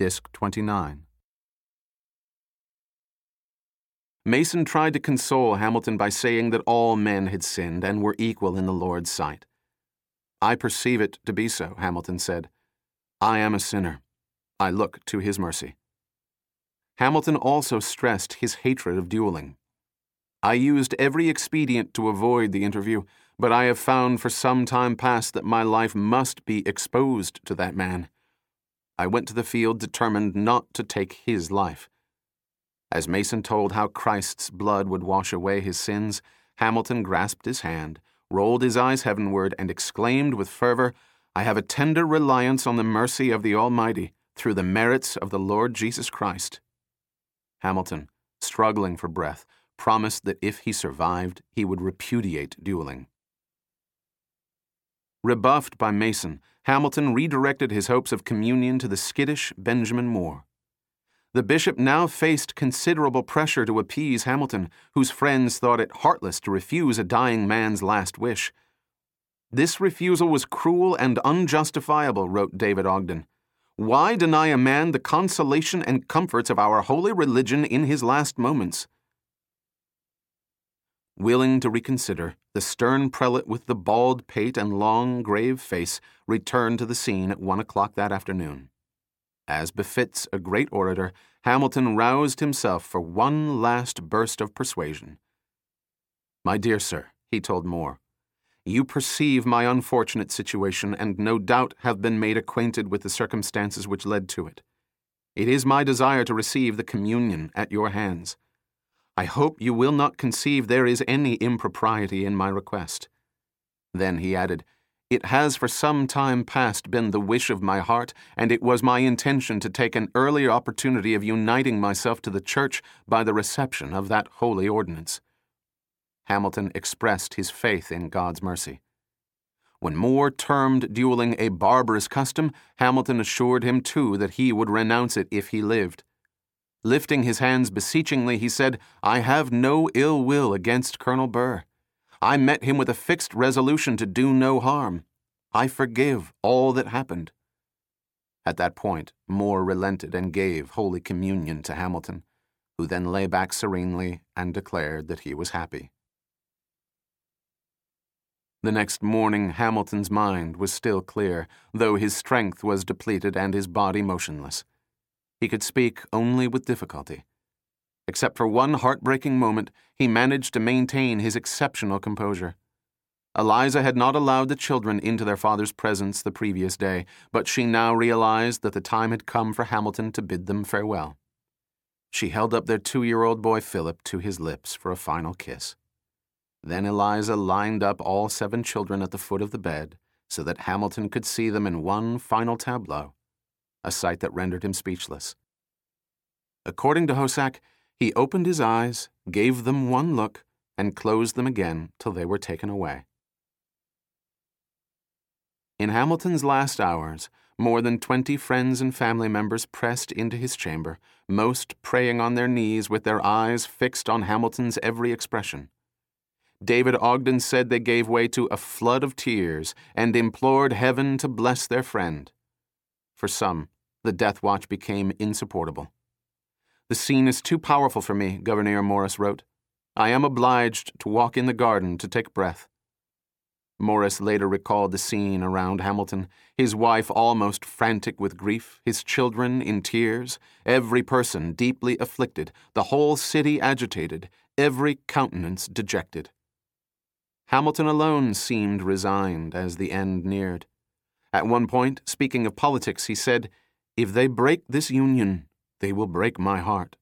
Disc 29. Mason tried to console Hamilton by saying that all men had sinned and were equal in the Lord's sight. I perceive it to be so, Hamilton said. I am a sinner. I look to his mercy. Hamilton also stressed his hatred of dueling. I used every expedient to avoid the interview, but I have found for some time past that my life must be exposed to that man. I went to the field determined not to take his life. As Mason told how Christ's blood would wash away his sins, Hamilton grasped his hand, rolled his eyes heavenward, and exclaimed with fervor, I have a tender reliance on the mercy of the Almighty through the merits of the Lord Jesus Christ. Hamilton, struggling for breath, promised that if he survived, he would repudiate dueling. Rebuffed by Mason, Hamilton redirected his hopes of communion to the skittish Benjamin Moore. The bishop now faced considerable pressure to appease Hamilton, whose friends thought it heartless to refuse a dying man's last wish. This refusal was cruel and unjustifiable, wrote David Ogden. Why deny a man the consolation and comforts of our holy religion in his last moments? Willing to reconsider, the stern prelate with the bald pate and long, grave face returned to the scene at one o'clock that afternoon. As befits a great orator, Hamilton roused himself for one last burst of persuasion. My dear sir, he told Moore, you perceive my unfortunate situation and no doubt have been made acquainted with the circumstances which led to it. It is my desire to receive the communion at your hands. I hope you will not conceive there is any impropriety in my request. Then he added, it has for some time past been the wish of my heart, and it was my intention to take an earlier opportunity of uniting myself to the Church by the reception of that holy ordinance. Hamilton expressed his faith in God's mercy. When Moore termed dueling a barbarous custom, Hamilton assured him too that he would renounce it if he lived. Lifting his hands beseechingly, he said, I have no ill will against Colonel Burr. I met him with a fixed resolution to do no harm. I forgive all that happened. At that point, Moore relented and gave Holy Communion to Hamilton, who then lay back serenely and declared that he was happy. The next morning, Hamilton's mind was still clear, though his strength was depleted and his body motionless. He could speak only with difficulty. Except for one heartbreaking moment, he managed to maintain his exceptional composure. Eliza had not allowed the children into their father's presence the previous day, but she now realized that the time had come for Hamilton to bid them farewell. She held up their two year old boy Philip to his lips for a final kiss. Then Eliza lined up all seven children at the foot of the bed so that Hamilton could see them in one final tableau, a sight that rendered him speechless. According to Hosack, he opened his eyes, gave them one look, and closed them again till they were taken away. In Hamilton's last hours, more than twenty friends and family members pressed into his chamber, most praying on their knees with their eyes fixed on Hamilton's every expression. David Ogden said they gave way to a flood of tears and implored heaven to bless their friend. For some, the death watch became insupportable. The scene is too powerful for me, Gouverneur Morris wrote. I am obliged to walk in the garden to take breath. Morris later recalled the scene around Hamilton, his wife almost frantic with grief, his children in tears, every person deeply afflicted, the whole city agitated, every countenance dejected. Hamilton alone seemed resigned as the end neared. At one point, speaking of politics, he said, If they break this union, they will break my heart.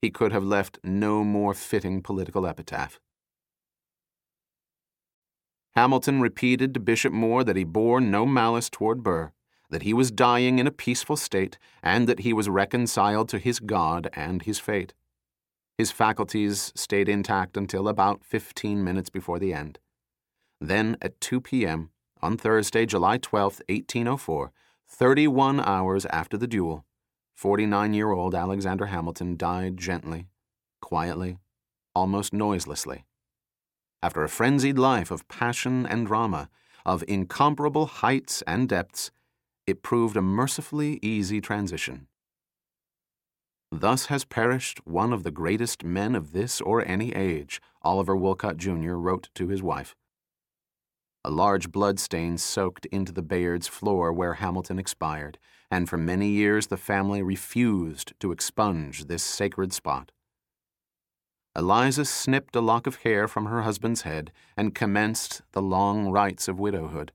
He could have left no more fitting political epitaph. Hamilton repeated to Bishop Moore that he bore no malice toward Burr, that he was dying in a peaceful state, and that he was reconciled to his God and his fate. His faculties stayed intact until about 15 minutes before the end. Then, at 2 p.m., on Thursday, July 12, 1804, 31 hours after the duel, 49 year old Alexander Hamilton died gently, quietly, almost noiselessly. After a frenzied life of passion and drama, of incomparable heights and depths, It proved a mercifully easy transition. Thus has perished one of the greatest men of this or any age, Oliver Wolcott Jr. wrote to his wife. A large blood stain soaked into the Bayard's floor where Hamilton expired, and for many years the family refused to expunge this sacred spot. Eliza snipped a lock of hair from her husband's head and commenced the long rites of widowhood.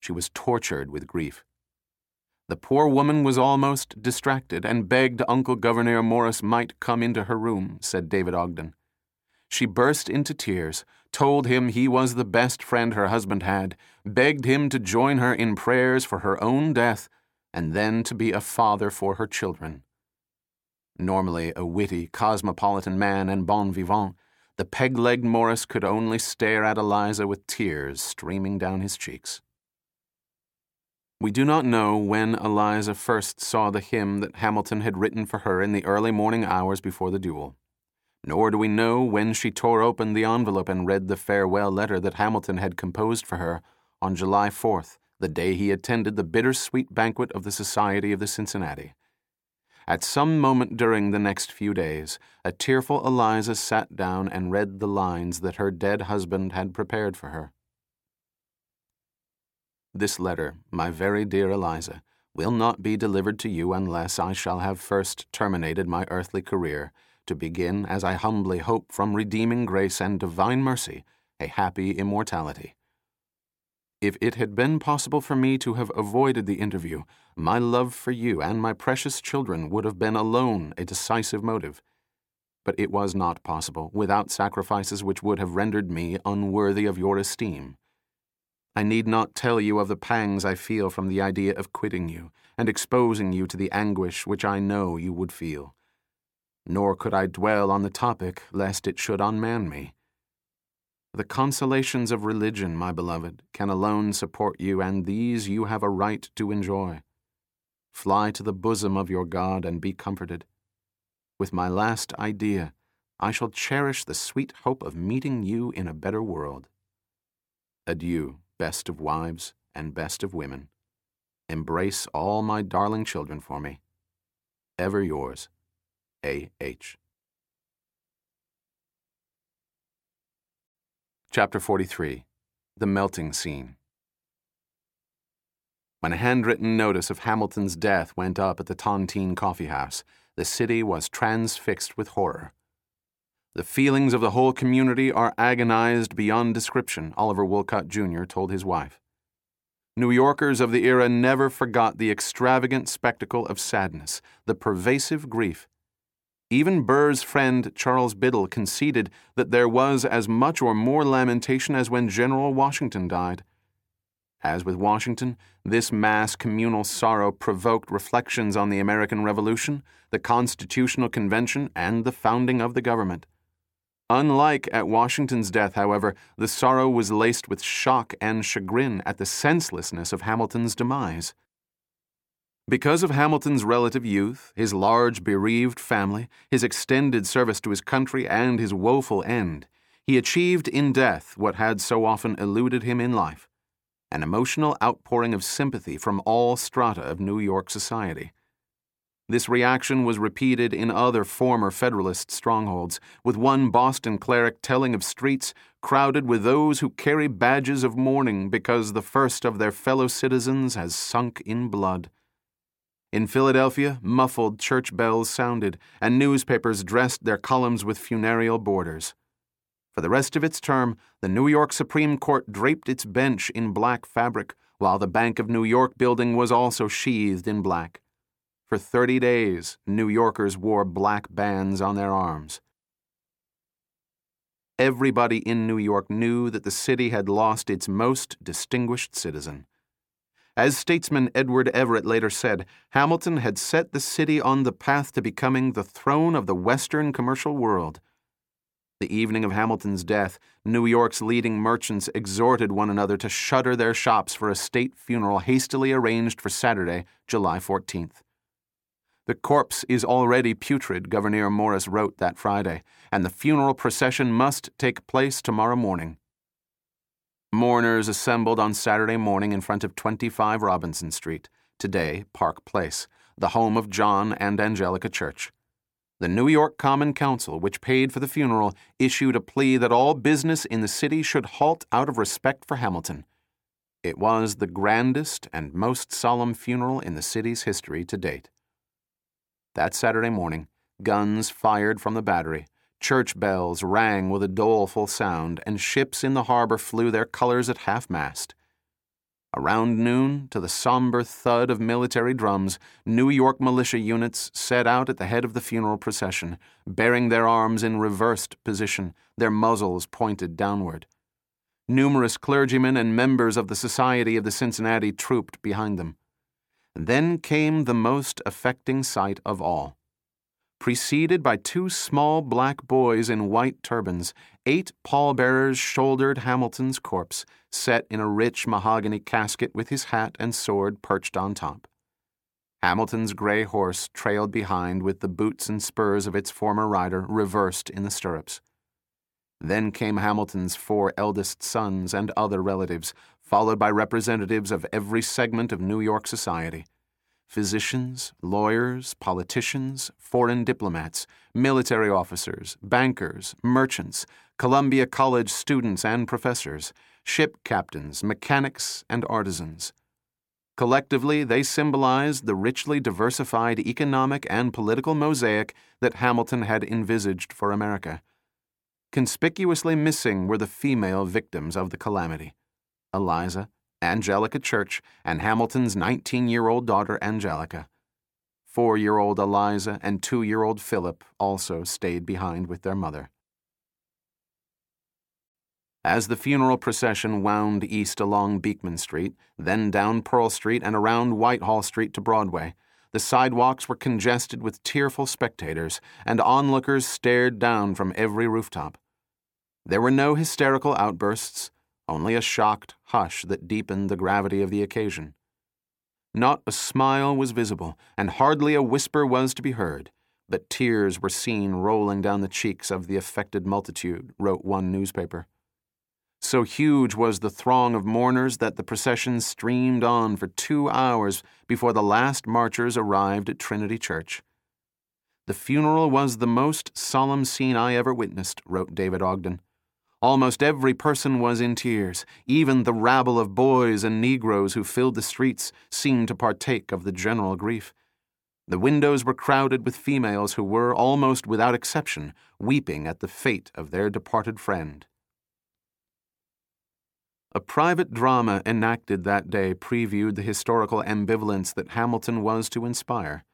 She was tortured with grief. The poor woman was almost distracted and begged Uncle Gouverneur Morris might come into her room, said David Ogden. She burst into tears, told him he was the best friend her husband had, begged him to join her in prayers for her own death, and then to be a father for her children. Normally a witty, cosmopolitan man and bon vivant, the peg legged Morris could only stare at Eliza with tears streaming down his cheeks. We do not know when Eliza first saw the hymn that Hamilton had written for her in the early morning hours before the duel. Nor do we know when she tore open the envelope and read the farewell letter that Hamilton had composed for her on July 4th, the day he attended the bittersweet banquet of the Society of the Cincinnati. At some moment during the next few days, a tearful Eliza sat down and read the lines that her dead husband had prepared for her. This letter, my very dear Eliza, will not be delivered to you unless I shall have first terminated my earthly career, to begin, as I humbly hope, from redeeming grace and divine mercy, a happy immortality. If it had been possible for me to have avoided the interview, my love for you and my precious children would have been alone a decisive motive. But it was not possible without sacrifices which would have rendered me unworthy of your esteem. I need not tell you of the pangs I feel from the idea of quitting you and exposing you to the anguish which I know you would feel. Nor could I dwell on the topic lest it should unman me. The consolations of religion, my beloved, can alone support you, and these you have a right to enjoy. Fly to the bosom of your God and be comforted. With my last idea, I shall cherish the sweet hope of meeting you in a better world. Adieu best of wives and best of women. Embrace all my darling children for me. Ever yours, A. H. Chapter 43 The Melting Scene When a handwritten notice of Hamilton's death went up at the Tontine Coffee House, the city was transfixed with horror. The feelings of the whole community are agonized beyond description, Oliver Wolcott Jr. told his wife. New Yorkers of the era never forgot the extravagant spectacle of sadness, the pervasive grief. Even Burr's friend Charles Biddle conceded that there was as much or more lamentation as when General Washington died. As with Washington, this mass communal sorrow provoked reflections on the American Revolution, the Constitutional Convention, and the founding of the government. Unlike at Washington's death, however, the sorrow was laced with shock and chagrin at the senselessness of Hamilton's demise. Because of Hamilton's relative youth, his large bereaved family, his extended service to his country, and his woeful end, he achieved in death what had so often eluded him in life an emotional outpouring of sympathy from all strata of New York society. This reaction was repeated in other former Federalist strongholds, with one Boston cleric telling of streets crowded with those who carry badges of mourning because the first of their fellow citizens has sunk in blood. In Philadelphia, muffled church bells sounded, and newspapers dressed their columns with funereal borders. For the rest of its term, the New York Supreme Court draped its bench in black fabric, while the Bank of New York building was also sheathed in black. For 30 days, New Yorkers wore black bands on their arms. Everybody in New York knew that the city had lost its most distinguished citizen. As statesman Edward Everett later said, Hamilton had set the city on the path to becoming the throne of the Western commercial world. The evening of Hamilton's death, New York's leading merchants exhorted one another to shutter their shops for a state funeral hastily arranged for Saturday, July 14th. The corpse is already putrid, Gouverneur Morris wrote that Friday, and the funeral procession must take place tomorrow morning. Mourners assembled on Saturday morning in front of 25 Robinson Street, today Park Place, the home of John and Angelica Church. The New York Common Council, which paid for the funeral, issued a plea that all business in the city should halt out of respect for Hamilton. It was the grandest and most solemn funeral in the city's history to date. That Saturday morning, guns fired from the battery, church bells rang with a doleful sound, and ships in the harbor flew their colors at half mast. Around noon, to the somber thud of military drums, New York militia units set out at the head of the funeral procession, bearing their arms in reversed position, their muzzles pointed downward. Numerous clergymen and members of the Society of the Cincinnati trooped behind them. Then came the most affecting sight of all. Preceded by two small black boys in white turbans, eight pallbearers shouldered Hamilton's corpse, set in a rich mahogany casket with his hat and sword perched on top. Hamilton's gray horse trailed behind with the boots and spurs of its former rider reversed in the stirrups. Then came Hamilton's four eldest sons and other relatives, followed by representatives of every segment of New York society physicians, lawyers, politicians, foreign diplomats, military officers, bankers, merchants, Columbia College students and professors, ship captains, mechanics, and artisans. Collectively, they symbolized the richly diversified economic and political mosaic that Hamilton had envisaged for America. Conspicuously missing were the female victims of the calamity Eliza, Angelica Church, and Hamilton's 19 year old daughter Angelica. Four year old Eliza and two year old Philip also stayed behind with their mother. As the funeral procession wound east along Beekman Street, then down Pearl Street and around Whitehall Street to Broadway, the sidewalks were congested with tearful spectators, and onlookers stared down from every rooftop. There were no hysterical outbursts, only a shocked hush that deepened the gravity of the occasion. Not a smile was visible, and hardly a whisper was to be heard, but tears were seen rolling down the cheeks of the affected multitude, wrote one newspaper. So huge was the throng of mourners that the procession streamed on for two hours before the last marchers arrived at Trinity Church. The funeral was the most solemn scene I ever witnessed, wrote David Ogden. Almost every person was in tears. Even the rabble of boys and Negroes who filled the streets seemed to partake of the general grief. The windows were crowded with females who were, almost without exception, weeping at the fate of their departed friend. A private drama enacted that day previewed the historical ambivalence that Hamilton was to inspire.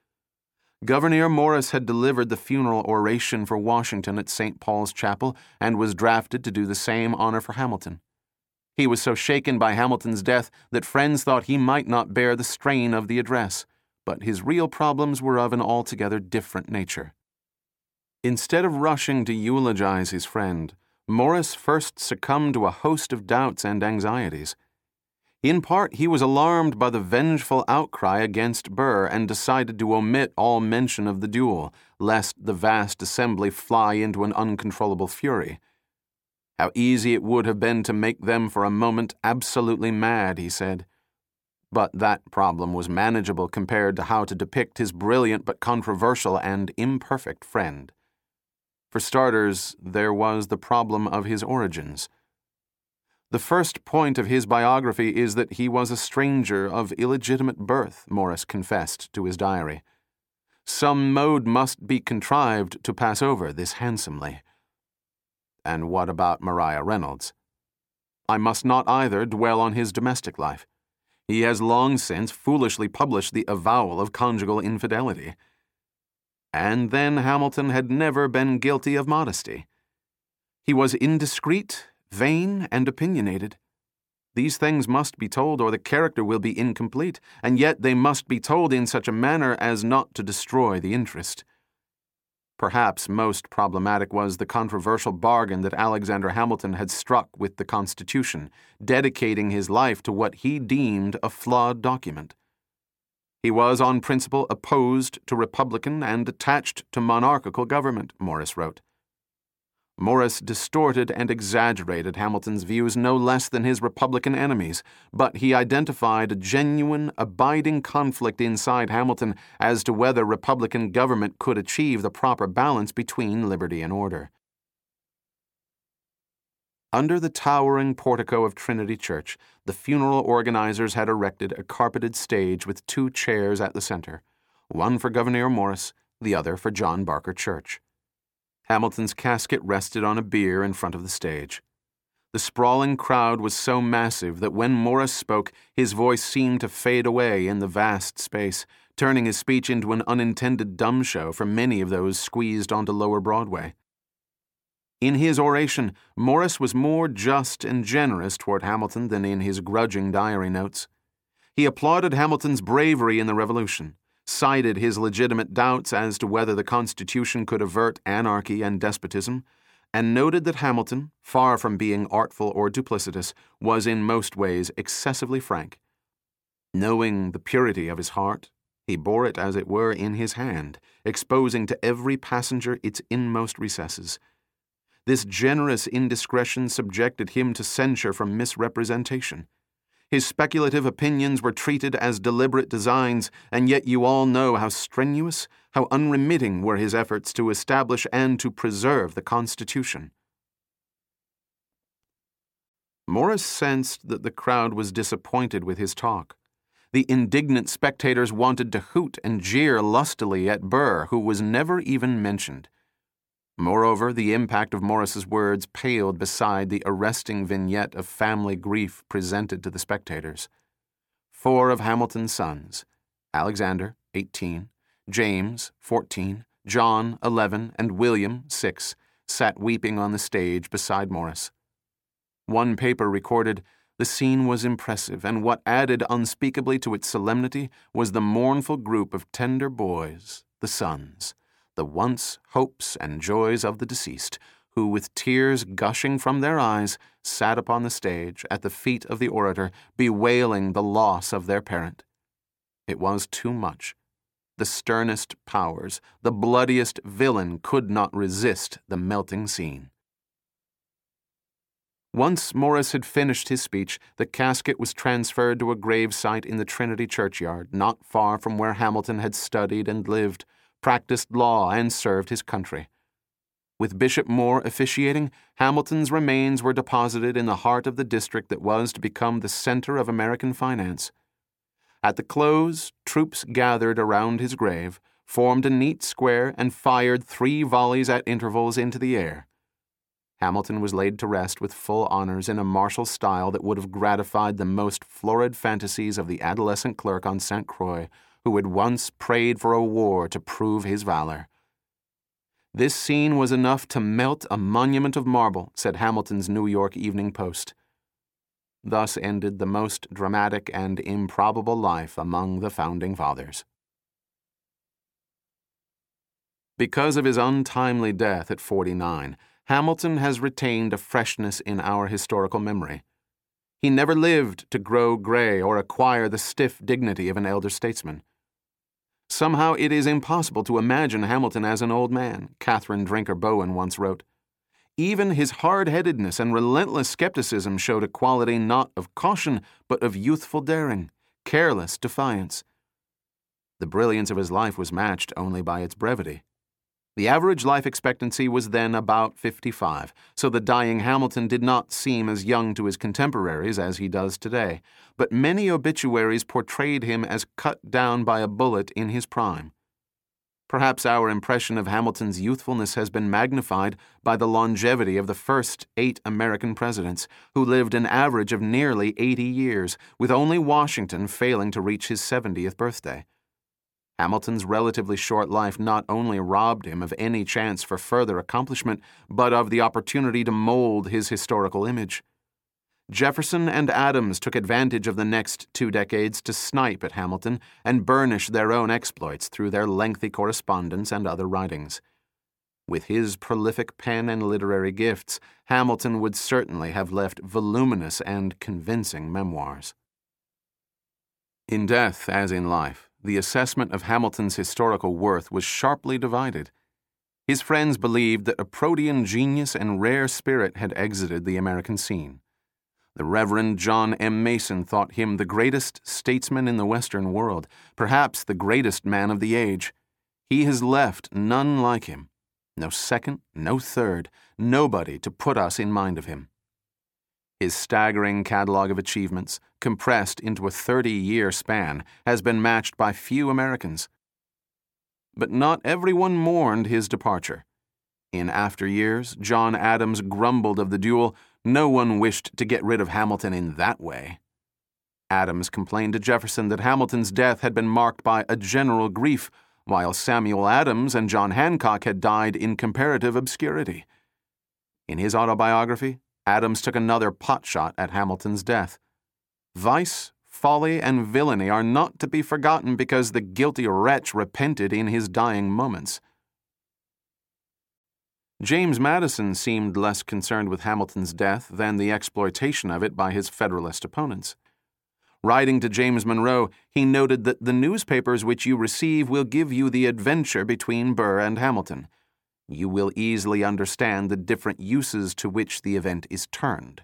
Gouverneur Morris had delivered the funeral oration for Washington at St. Paul's Chapel and was drafted to do the same honor for Hamilton. He was so shaken by Hamilton's death that friends thought he might not bear the strain of the address, but his real problems were of an altogether different nature. Instead of rushing to eulogize his friend, Morris first succumbed to a host of doubts and anxieties. In part, he was alarmed by the vengeful outcry against Burr and decided to omit all mention of the duel, lest the vast assembly fly into an uncontrollable fury. How easy it would have been to make them for a moment absolutely mad, he said. But that problem was manageable compared to how to depict his brilliant but controversial and imperfect friend. For starters, there was the problem of his origins. The first point of his biography is that he was a stranger of illegitimate birth, Morris confessed to his diary. Some mode must be contrived to pass over this handsomely. And what about Maria Reynolds? I must not either dwell on his domestic life. He has long since foolishly published the avowal of conjugal infidelity. And then Hamilton had never been guilty of modesty. He was indiscreet, vain, and opinionated. These things must be told, or the character will be incomplete, and yet they must be told in such a manner as not to destroy the interest. Perhaps most problematic was the controversial bargain that Alexander Hamilton had struck with the Constitution, dedicating his life to what he deemed a flawed document. He was, on principle, opposed to republican and attached to monarchical government, Morris wrote. Morris distorted and exaggerated Hamilton's views no less than his Republican enemies, but he identified a genuine, abiding conflict inside Hamilton as to whether Republican government could achieve the proper balance between liberty and order. Under the towering portico of Trinity Church, the funeral organizers had erected a carpeted stage with two chairs at the center, one for Gouverneur Morris, the other for John Barker Church. Hamilton's casket rested on a bier in front of the stage. The sprawling crowd was so massive that when Morris spoke, his voice seemed to fade away in the vast space, turning his speech into an unintended dumb show for many of those squeezed onto lower Broadway. In his oration, Morris was more just and generous toward Hamilton than in his grudging diary notes. He applauded Hamilton's bravery in the Revolution cited his legitimate doubts as to whether the Constitution could avert anarchy and despotism, and noted that Hamilton, far from being artful or duplicitous, was in most ways excessively frank. Knowing the purity of his heart, he bore it as it were in his hand, exposing to every passenger its inmost recesses. This generous indiscretion subjected him to censure from misrepresentation. His speculative opinions were treated as deliberate designs, and yet you all know how strenuous, how unremitting were his efforts to establish and to preserve the Constitution. Morris sensed that the crowd was disappointed with his talk. The indignant spectators wanted to hoot and jeer lustily at Burr, who was never even mentioned. Moreover, the impact of Morris's words paled beside the arresting vignette of family grief presented to the spectators. Four of Hamilton's sons, Alexander, 18, James, 14, John, 11, and William, 6, sat weeping on the stage beside Morris. One paper recorded, the scene was impressive, and what added unspeakably to its solemnity was the mournful group of tender boys, the sons the once hopes and joys of the deceased, who, with tears gushing from their eyes, sat upon the stage at the feet of the orator, bewailing the loss of their parent. It was too much. The sternest powers, the bloodiest villain could not resist the melting scene. Once Morris had finished his speech, the casket was transferred to a grave site in the Trinity churchyard, not far from where Hamilton had studied and lived practiced law, and served his country. With Bishop Moore officiating, Hamilton's remains were deposited in the heart of the district that was to become the center of American finance. At the close, troops gathered around his grave, formed a neat square, and fired three volleys at intervals into the air. Hamilton was laid to rest with full honors in a martial style that would have gratified the most florid fantasies of the adolescent clerk on St. Croix who had once prayed for a war to prove his valor. This scene was enough to melt a monument of marble, said Hamilton's New York Evening Post. Thus ended the most dramatic and improbable life among the Founding Fathers. Because of his untimely death at 49, Hamilton has retained a freshness in our historical memory. He never lived to grow gray or acquire the stiff dignity of an elder statesman. Somehow it is impossible to imagine Hamilton as an old man, Catherine Drinker Bowen once wrote. Even his hard headedness and relentless skepticism showed a quality not of caution, but of youthful daring, careless defiance. The brilliance of his life was matched only by its brevity. The average life expectancy was then about 55, so the dying Hamilton did not seem as young to his contemporaries as he does today, but many obituaries portrayed him as cut down by a bullet in his prime. Perhaps our impression of Hamilton's youthfulness has been magnified by the longevity of the first eight American presidents, who lived an average of nearly 80 years, with only Washington failing to reach his 70th birthday. Hamilton's relatively short life not only robbed him of any chance for further accomplishment, but of the opportunity to mold his historical image. Jefferson and Adams took advantage of the next two decades to snipe at Hamilton and burnish their own exploits through their lengthy correspondence and other writings. With his prolific pen and literary gifts, Hamilton would certainly have left voluminous and convincing memoirs. In death, as in life, the assessment of Hamilton's historical worth was sharply divided. His friends believed that a protean genius and rare spirit had exited the American scene. The Reverend John M. Mason thought him the greatest statesman in the Western world, perhaps the greatest man of the age. He has left none like him. No second, no third, nobody to put us in mind of him. His staggering catalogue of achievements, compressed into a 30 year span, has been matched by few Americans. But not everyone mourned his departure. In after years, John Adams grumbled of the duel no one wished to get rid of Hamilton in that way. Adams complained to Jefferson that Hamilton's death had been marked by a general grief, while Samuel Adams and John Hancock had died in comparative obscurity. In his autobiography, Adams took another potshot at Hamilton's death. Vice, folly, and villainy are not to be forgotten because the guilty wretch repented in his dying moments. James Madison seemed less concerned with Hamilton's death than the exploitation of it by his Federalist opponents. Writing to James Monroe, he noted that the newspapers which you receive will give you the adventure between Burr and Hamilton. You will easily understand the different uses to which the event is turned.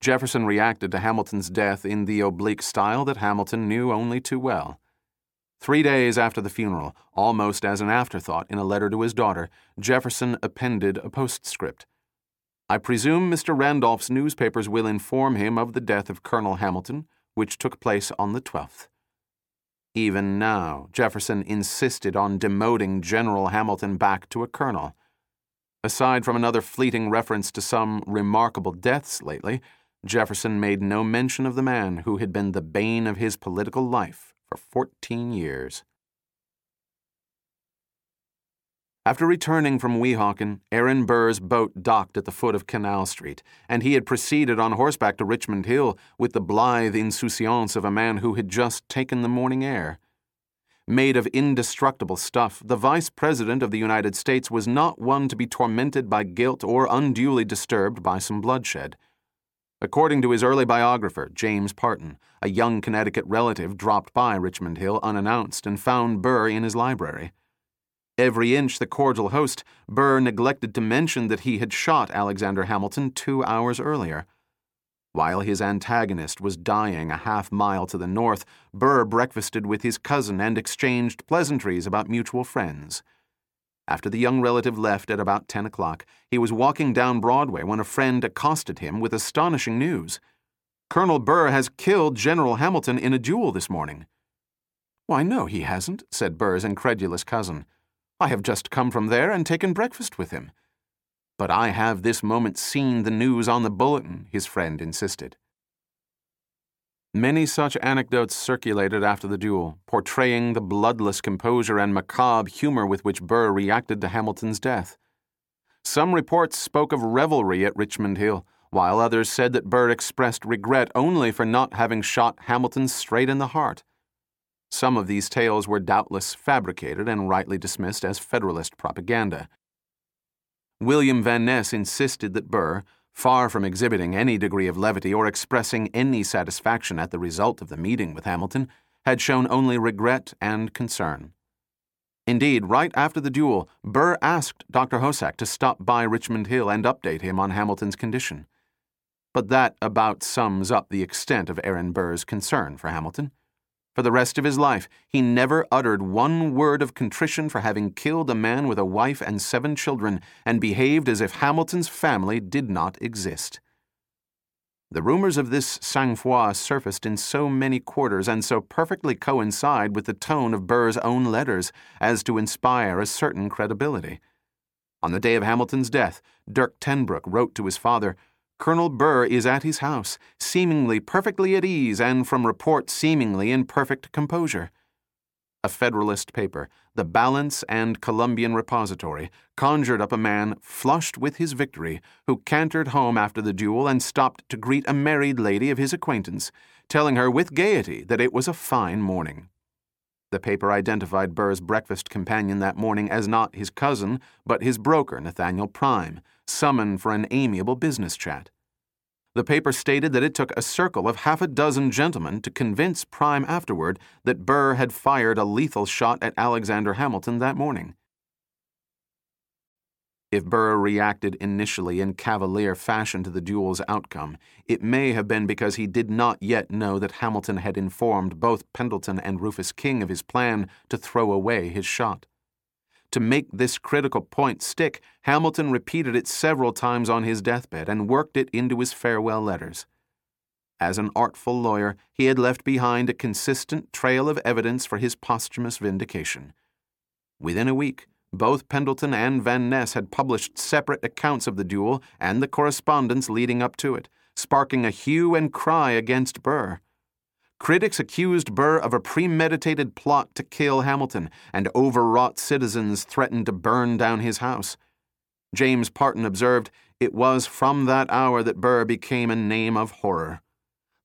Jefferson reacted to Hamilton's death in the oblique style that Hamilton knew only too well. Three days after the funeral, almost as an afterthought in a letter to his daughter, Jefferson appended a postscript. I presume Mr. Randolph's newspapers will inform him of the death of Colonel Hamilton, which took place on the 12th. Even now, Jefferson insisted on demoting General Hamilton back to a colonel. Aside from another fleeting reference to some remarkable deaths lately, Jefferson made no mention of the man who had been the bane of his political life for 14 years. After returning from Weehawken, Aaron Burr's boat docked at the foot of Canal Street, and he had proceeded on horseback to Richmond Hill with the blithe insouciance of a man who had just taken the morning air. Made of indestructible stuff, the Vice President of the United States was not one to be tormented by guilt or unduly disturbed by some bloodshed. According to his early biographer, James Parton, a young Connecticut relative dropped by Richmond Hill unannounced and found Burr in his library. Every inch the cordial host, Burr neglected to mention that he had shot Alexander Hamilton two hours earlier. While his antagonist was dying a half mile to the north, Burr breakfasted with his cousin and exchanged pleasantries about mutual friends. After the young relative left at about 10 o'clock, he was walking down Broadway when a friend accosted him with astonishing news. Colonel Burr has killed General Hamilton in a duel this morning. Why, no, he hasn't, said Burr's incredulous cousin. I have just come from there and taken breakfast with him. But I have this moment seen the news on the bulletin, his friend insisted. Many such anecdotes circulated after the duel, portraying the bloodless composure and macabre humor with which Burr reacted to Hamilton's death. Some reports spoke of revelry at Richmond Hill, while others said that Burr expressed regret only for not having shot Hamilton straight in the heart. Some of these tales were doubtless fabricated and rightly dismissed as Federalist propaganda. William Van Ness insisted that Burr, far from exhibiting any degree of levity or expressing any satisfaction at the result of the meeting with Hamilton, had shown only regret and concern. Indeed, right after the duel, Burr asked Dr. Hosack to stop by Richmond Hill and update him on Hamilton's condition. But that about sums up the extent of Aaron Burr's concern for Hamilton. For the rest of his life, he never uttered one word of contrition for having killed a man with a wife and seven children and behaved as if Hamilton's family did not exist. The rumors of this sang froid surfaced in so many quarters and so perfectly coincide with the tone of Burr's own letters as to inspire a certain credibility. On the day of Hamilton's death, Dirck Ten Broeck wrote to his father, Colonel Burr is at his house, seemingly perfectly at ease and from report seemingly in perfect composure. A Federalist paper, the Balance and Columbian Repository, conjured up a man flushed with his victory who cantered home after the duel and stopped to greet a married lady of his acquaintance, telling her with gaiety that it was a fine morning. The paper identified Burr's breakfast companion that morning as not his cousin, but his broker, Nathaniel Prime summoned for an amiable business chat. The paper stated that it took a circle of half a dozen gentlemen to convince Prime afterward that Burr had fired a lethal shot at Alexander Hamilton that morning. If Burr reacted initially in cavalier fashion to the duel's outcome, it may have been because he did not yet know that Hamilton had informed both Pendleton and Rufus King of his plan to throw away his shot. To make this critical point stick, Hamilton repeated it several times on his deathbed and worked it into his farewell letters. As an artful lawyer, he had left behind a consistent trail of evidence for his posthumous vindication. Within a week, both Pendleton and Van Ness had published separate accounts of the duel and the correspondence leading up to it, sparking a hue and cry against Burr. Critics accused Burr of a premeditated plot to kill Hamilton, and overwrought citizens threatened to burn down his house. James Parton observed, It was from that hour that Burr became a name of horror.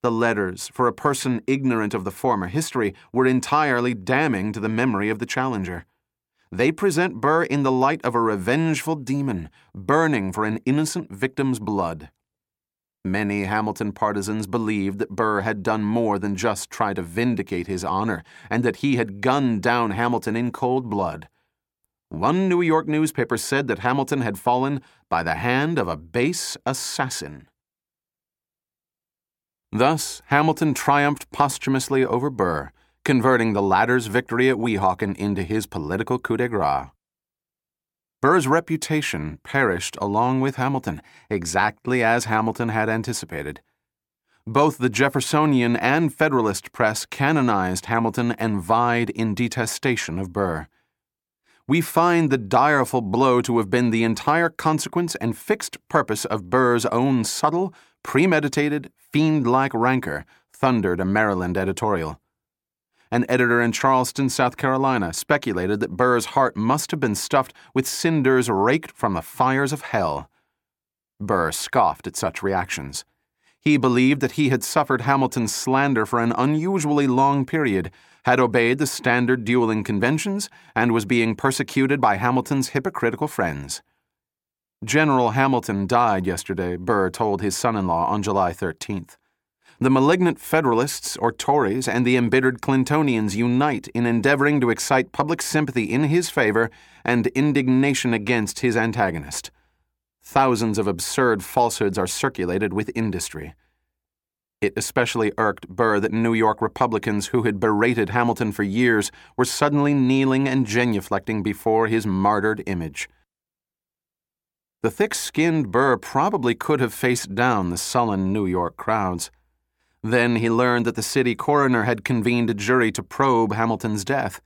The letters, for a person ignorant of the former history, were entirely damning to the memory of the challenger. They present Burr in the light of a revengeful demon, burning for an innocent victim's blood. Many Hamilton partisans believed that Burr had done more than just try to vindicate his honor, and that he had gunned down Hamilton in cold blood. One New York newspaper said that Hamilton had fallen by the hand of a base assassin. Thus, Hamilton triumphed posthumously over Burr, converting the latter's victory at Weehawken into his political coup de grace. Burr's reputation perished along with Hamilton, exactly as Hamilton had anticipated. Both the Jeffersonian and Federalist press canonized Hamilton and vied in detestation of Burr. We find the direful blow to have been the entire consequence and fixed purpose of Burr's own subtle, premeditated, fiend like rancor, thundered a Maryland editorial an editor in Charleston, South Carolina, speculated that Burr's heart must have been stuffed with cinders raked from the fires of hell. Burr scoffed at such reactions. He believed that he had suffered Hamilton's slander for an unusually long period, had obeyed the standard dueling conventions, and was being persecuted by Hamilton's hypocritical friends. General Hamilton died yesterday, Burr told his son in law on July 13th. The malignant Federalists or Tories and the embittered Clintonians unite in endeavoring to excite public sympathy in his favor and indignation against his antagonist. Thousands of absurd falsehoods are circulated with industry. It especially irked Burr that New York Republicans who had berated Hamilton for years were suddenly kneeling and genuflecting before his martyred image. The thick skinned Burr probably could have faced down the sullen New York crowds. Then he learned that the city coroner had convened a jury to probe Hamilton's death.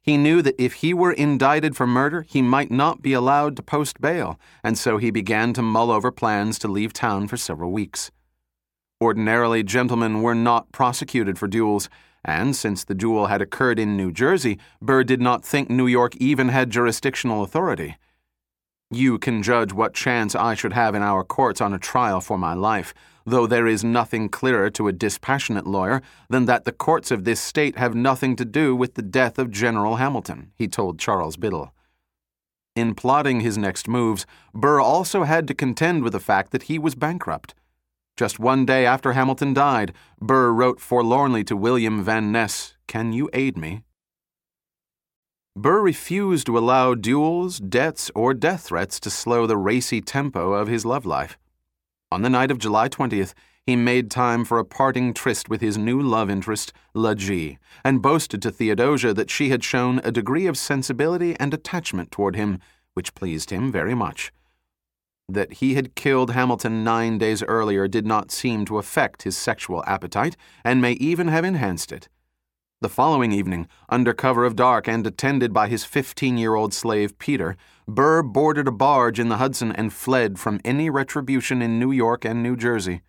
He knew that if he were indicted for murder, he might not be allowed to post bail, and so he began to mull over plans to leave town for several weeks. Ordinarily, gentlemen were not prosecuted for duels, and since the duel had occurred in New Jersey, Burr did not think New York even had jurisdictional authority. You can judge what chance I should have in our courts on a trial for my life, though there is nothing clearer to a dispassionate lawyer than that the courts of this state have nothing to do with the death of General Hamilton, he told Charles Biddle. In plotting his next moves, Burr also had to contend with the fact that he was bankrupt. Just one day after Hamilton died, Burr wrote forlornly to William Van Ness, Can you aid me? Burr refused to allow duels, debts, or death threats to slow the racy tempo of his love life. On the night of July 20th, he made time for a parting tryst with his new love interest, La G, and boasted to Theodosia that she had shown a degree of sensibility and attachment toward him which pleased him very much. That he had killed Hamilton nine days earlier did not seem to affect his sexual appetite, and may even have enhanced it. The following evening, under cover of dark and attended by his 15 year old slave Peter, Burr boarded a barge in the Hudson and fled from any retribution in New York and New Jersey.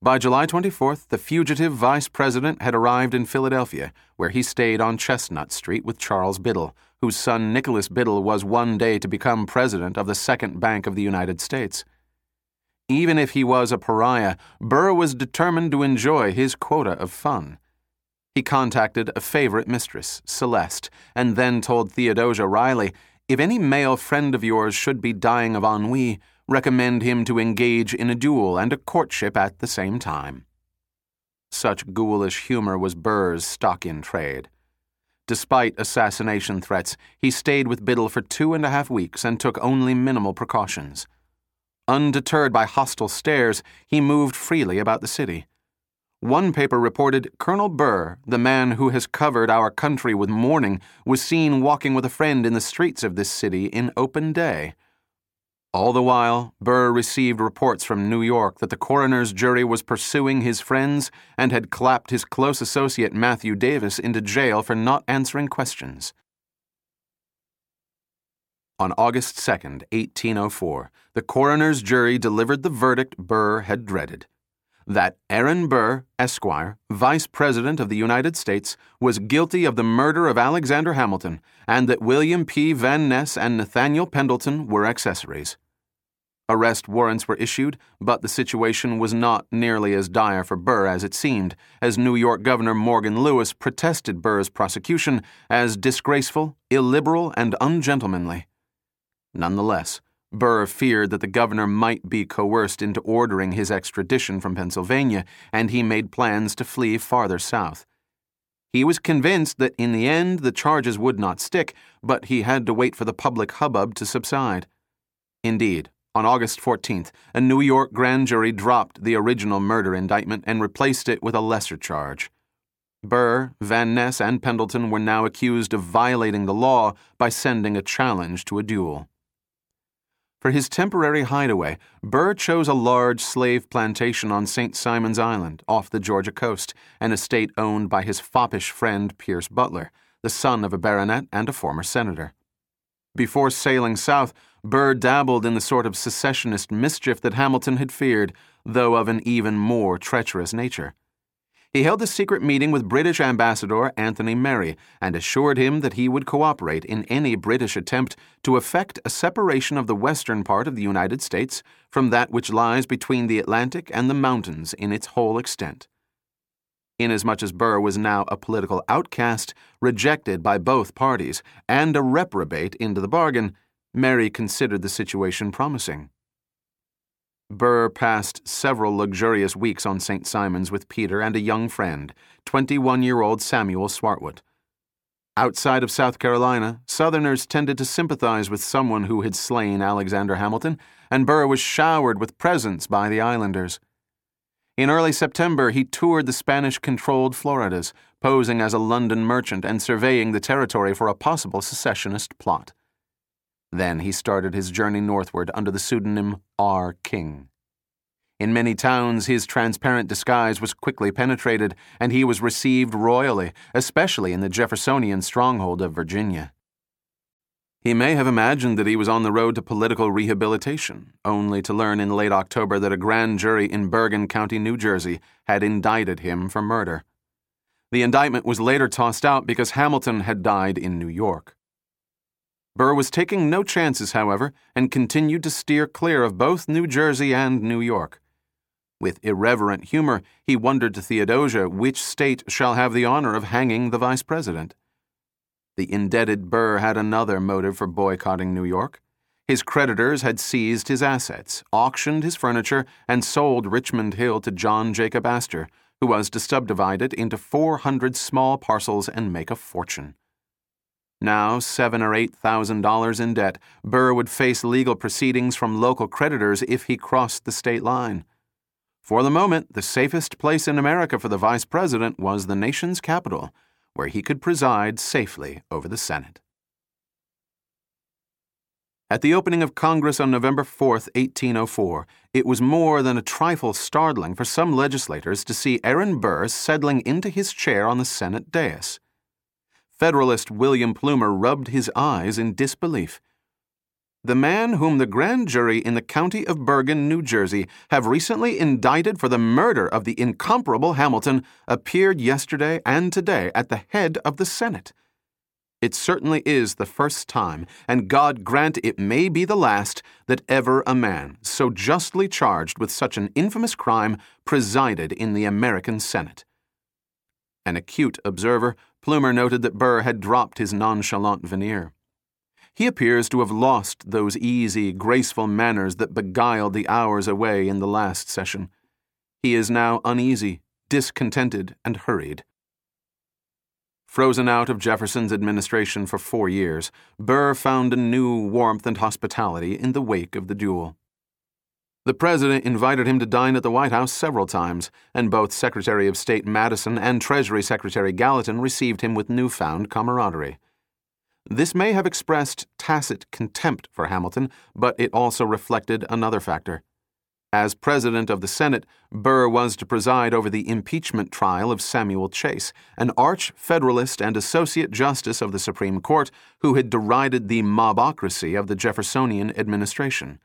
By July 24th, the fugitive vice president had arrived in Philadelphia, where he stayed on Chestnut Street with Charles Biddle, whose son Nicholas Biddle was one day to become president of the Second Bank of the United States. Even if he was a pariah, Burr was determined to enjoy his quota of fun. He contacted a favorite mistress, Celeste, and then told Theodosia wryly if any male friend of yours should be dying of ennui, recommend him to engage in a duel and a courtship at the same time. Such ghoulish humor was Burr's stock in trade. Despite assassination threats, he stayed with Biddle for two and a half weeks and took only minimal precautions. Undeterred by hostile stares, he moved freely about the city. One paper reported Colonel Burr, the man who has covered our country with mourning, was seen walking with a friend in the streets of this city in open day. All the while, Burr received reports from New York that the coroner's jury was pursuing his friends and had clapped his close associate Matthew Davis into jail for not answering questions. On August 2, 1804, the coroner's jury delivered the verdict Burr had dreaded that Aaron Burr, Esquire, Vice President of the United States, was guilty of the murder of Alexander Hamilton, and that William P. Van Ness and Nathaniel Pendleton were accessories. Arrest warrants were issued, but the situation was not nearly as dire for Burr as it seemed, as New York Governor Morgan Lewis protested Burr's prosecution as disgraceful, illiberal, and ungentlemanly. Nonetheless, Burr feared that the governor might be coerced into ordering his extradition from Pennsylvania, and he made plans to flee farther south. He was convinced that in the end the charges would not stick, but he had to wait for the public hubbub to subside. Indeed, on August 14th, a New York grand jury dropped the original murder indictment and replaced it with a lesser charge. Burr, Van Ness, and Pendleton were now accused of violating the law by sending a challenge to a duel. For his temporary hideaway, Burr chose a large slave plantation on St. Simon's Island, off the Georgia coast, an estate owned by his foppish friend Pierce Butler, the son of a baronet and a former senator. Before sailing south, Burr dabbled in the sort of secessionist mischief that Hamilton had feared, though of an even more treacherous nature. He held a secret meeting with British Ambassador Anthony Merry and assured him that he would cooperate in any British attempt to effect a separation of the western part of the United States from that which lies between the Atlantic and the mountains in its whole extent. Inasmuch as Burr was now a political outcast, rejected by both parties, and a reprobate into the bargain, Merry considered the situation promising. Burr passed several luxurious weeks on St. Simon's with Peter and a young friend, 21 year old Samuel Swartwout. Outside of South Carolina, Southerners tended to sympathize with someone who had slain Alexander Hamilton, and Burr was showered with presents by the islanders. In early September, he toured the Spanish controlled Floridas, posing as a London merchant and surveying the territory for a possible secessionist plot. Then he started his journey northward under the pseudonym R. King. In many towns, his transparent disguise was quickly penetrated, and he was received royally, especially in the Jeffersonian stronghold of Virginia. He may have imagined that he was on the road to political rehabilitation, only to learn in late October that a grand jury in Bergen County, New Jersey, had indicted him for murder. The indictment was later tossed out because Hamilton had died in New York. Burr was taking no chances, however, and continued to steer clear of both New Jersey and New York. With irreverent humor, he wondered to Theodosia which state shall have the honor of hanging the vice president. The indebted Burr had another motive for boycotting New York. His creditors had seized his assets, auctioned his furniture, and sold Richmond Hill to John Jacob Astor, who was to subdivide it into 400 small parcels and make a fortune. Now, seven or eight thousand dollars in debt, Burr would face legal proceedings from local creditors if he crossed the state line. For the moment, the safest place in America for the vice president was the nation's capital, where he could preside safely over the Senate. At the opening of Congress on November 4, 1804, it was more than a trifle startling for some legislators to see Aaron Burr settling into his chair on the Senate dais. Federalist William Plumer rubbed his eyes in disbelief. The man whom the grand jury in the county of Bergen, New Jersey, have recently indicted for the murder of the incomparable Hamilton appeared yesterday and today at the head of the Senate. It certainly is the first time, and God grant it may be the last, that ever a man, so justly charged with such an infamous crime, presided in the American Senate. An acute observer Plumer noted that Burr had dropped his nonchalant veneer. He appears to have lost those easy, graceful manners that beguiled the hours away in the last session. He is now uneasy, discontented, and hurried. Frozen out of Jefferson's administration for four years, Burr found a new warmth and hospitality in the wake of the duel. The president invited him to dine at the White House several times, and both Secretary of State Madison and Treasury Secretary Gallatin received him with newfound camaraderie. This may have expressed tacit contempt for Hamilton, but it also reflected another factor. As President of the Senate, Burr was to preside over the impeachment trial of Samuel Chase, an arch Federalist and Associate Justice of the Supreme Court who had derided the mobocracy of the Jeffersonian administration.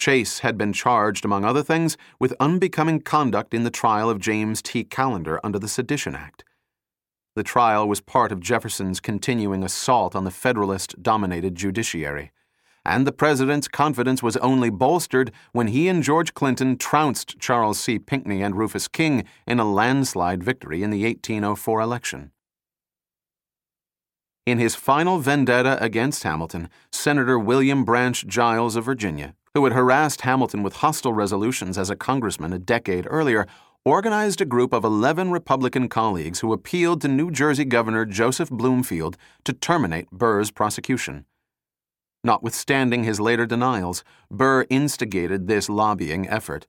Chase had been charged, among other things, with unbecoming conduct in the trial of James T. Callender under the Sedition Act. The trial was part of Jefferson's continuing assault on the Federalist dominated judiciary and the president's confidence was only bolstered when he and George Clinton trounced Charles C. Pinckney and Rufus King in a landslide victory in the 1804 election. In his final vendetta against Hamilton, Senator William Branch Giles of Virginia, who had harassed Hamilton with hostile resolutions as a congressman a decade earlier, organized a group of 11 Republican colleagues who appealed to New Jersey Governor Joseph Bloomfield to terminate Burr's prosecution. Notwithstanding his later denials, Burr instigated this lobbying effort.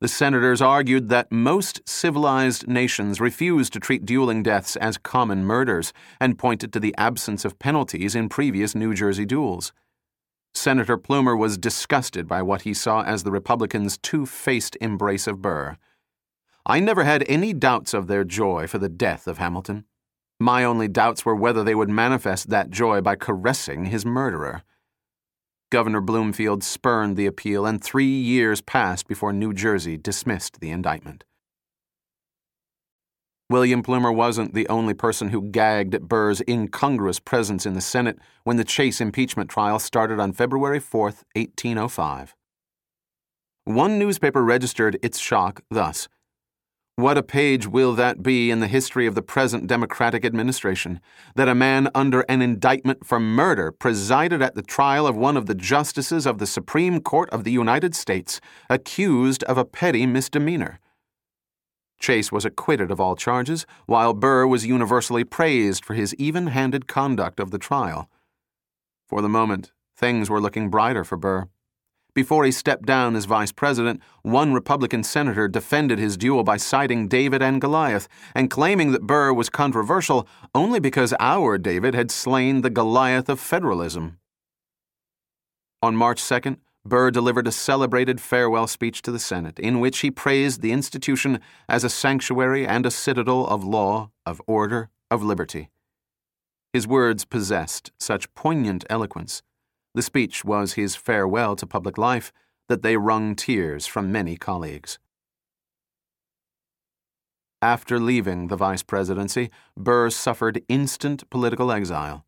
The senators argued that most civilized nations refuse to treat dueling deaths as common murders and pointed to the absence of penalties in previous New Jersey duels. Senator Plumer was disgusted by what he saw as the Republicans' two faced embrace of Burr. I never had any doubts of their joy for the death of Hamilton. My only doubts were whether they would manifest that joy by caressing his murderer. Governor Bloomfield spurned the appeal, and three years passed before New Jersey dismissed the indictment. William Plumer wasn't the only person who gagged at Burr's incongruous presence in the Senate when the Chase impeachment trial started on February 4, 1805. One newspaper registered its shock thus what a page will that be in the history of the present Democratic administration that a man under an indictment for murder presided at the trial of one of the justices of the Supreme Court of the United States, accused of a petty misdemeanor. Chase was acquitted of all charges, while Burr was universally praised for his even handed conduct of the trial. For the moment, things were looking brighter for Burr. Before he stepped down as vice president, one Republican senator defended his duel by citing David and Goliath and claiming that Burr was controversial only because our David had slain the Goliath of federalism. On March 2nd, Burr delivered a celebrated farewell speech to the Senate in which he praised the institution as a sanctuary and a citadel of law, of order, of liberty. His words possessed such poignant eloquence the speech was his farewell to public life that they wrung tears from many colleagues. After leaving the vice presidency, Burr suffered instant political exile.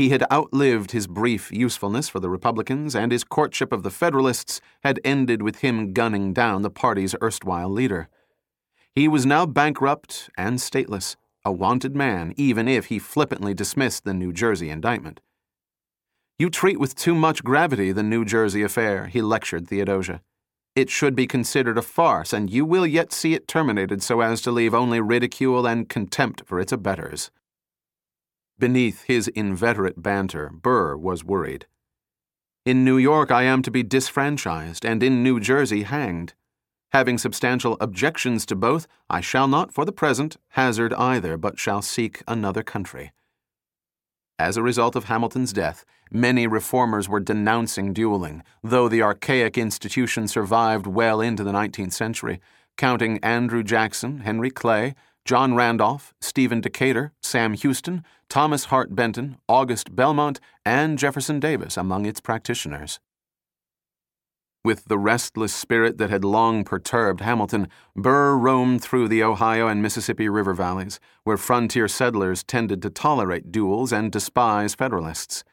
He had outlived his brief usefulness for the Republicans, and his courtship of the Federalists had ended with him gunning down the party's erstwhile leader. He was now bankrupt and stateless, a wanted man, even if he flippantly dismissed the New Jersey indictment. You treat with too much gravity the New Jersey affair, he lectured Theodosia. It should be considered a farce, and you will yet see it terminated so as to leave only ridicule and contempt for its abettors. Beneath his inveterate banter, Burr was worried. In New York, I am to be disfranchised, and in New Jersey, hanged. Having substantial objections to both, I shall not, for the present, hazard either, but shall seek another country. As a result of Hamilton's death, many reformers were denouncing dueling, though the archaic institution survived well into the 19th century, counting Andrew Jackson, Henry Clay, John Randolph, Stephen Decatur, Sam Houston, Thomas Hart Benton, August Belmont, and Jefferson Davis among its practitioners. With the restless spirit that had long perturbed Hamilton, Burr roamed through the Ohio and Mississippi River valleys, where frontier settlers tended to tolerate duels and despise Federalists.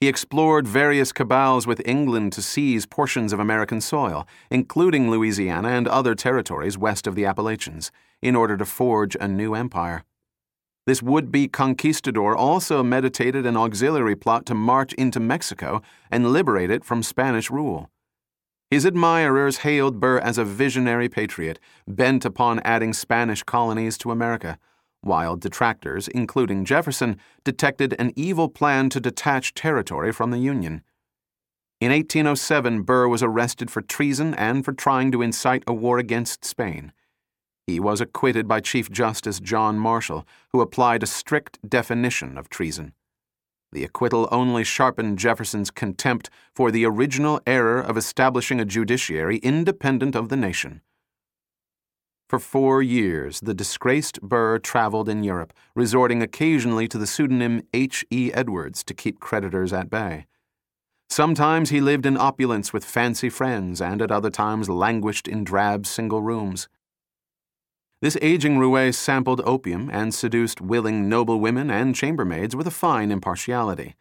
He explored various cabals with England to seize portions of American soil, including Louisiana and other territories west of the Appalachians, in order to forge a new empire. This would be conquistador also meditated an auxiliary plot to march into Mexico and liberate it from Spanish rule. His admirers hailed Burr as a visionary patriot, bent upon adding Spanish colonies to America, while detractors, including Jefferson, detected an evil plan to detach territory from the Union. In 1807, Burr was arrested for treason and for trying to incite a war against Spain. He was acquitted by Chief Justice John Marshall, who applied a strict definition of treason. The acquittal only sharpened Jefferson's contempt for the original error of establishing a judiciary independent of the nation. For four years, the disgraced Burr traveled in Europe, resorting occasionally to the pseudonym H. E. Edwards to keep creditors at bay. Sometimes he lived in opulence with fancy friends, and at other times languished in drab single rooms. This aging roue sampled opium and seduced willing noble women and chambermaids with a fine impartiality.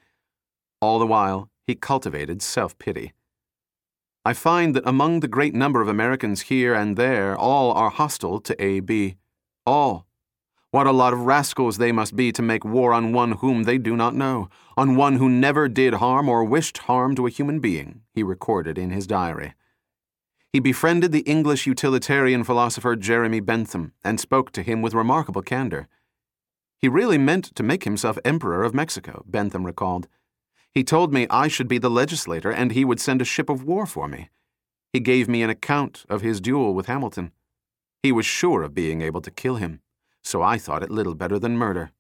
All the while, he cultivated self pity. I find that among the great number of Americans here and there, all are hostile to A.B. All. What a lot of rascals they must be to make war on one whom they do not know, on one who never did harm or wished harm to a human being, he recorded in his diary. He befriended the English utilitarian philosopher Jeremy Bentham and spoke to him with remarkable candor. He really meant to make himself Emperor of Mexico, Bentham recalled. He told me I should be the legislator and he would send a ship of war for me. He gave me an account of his duel with Hamilton. He was sure of being able to kill him so I thought it little better than murder.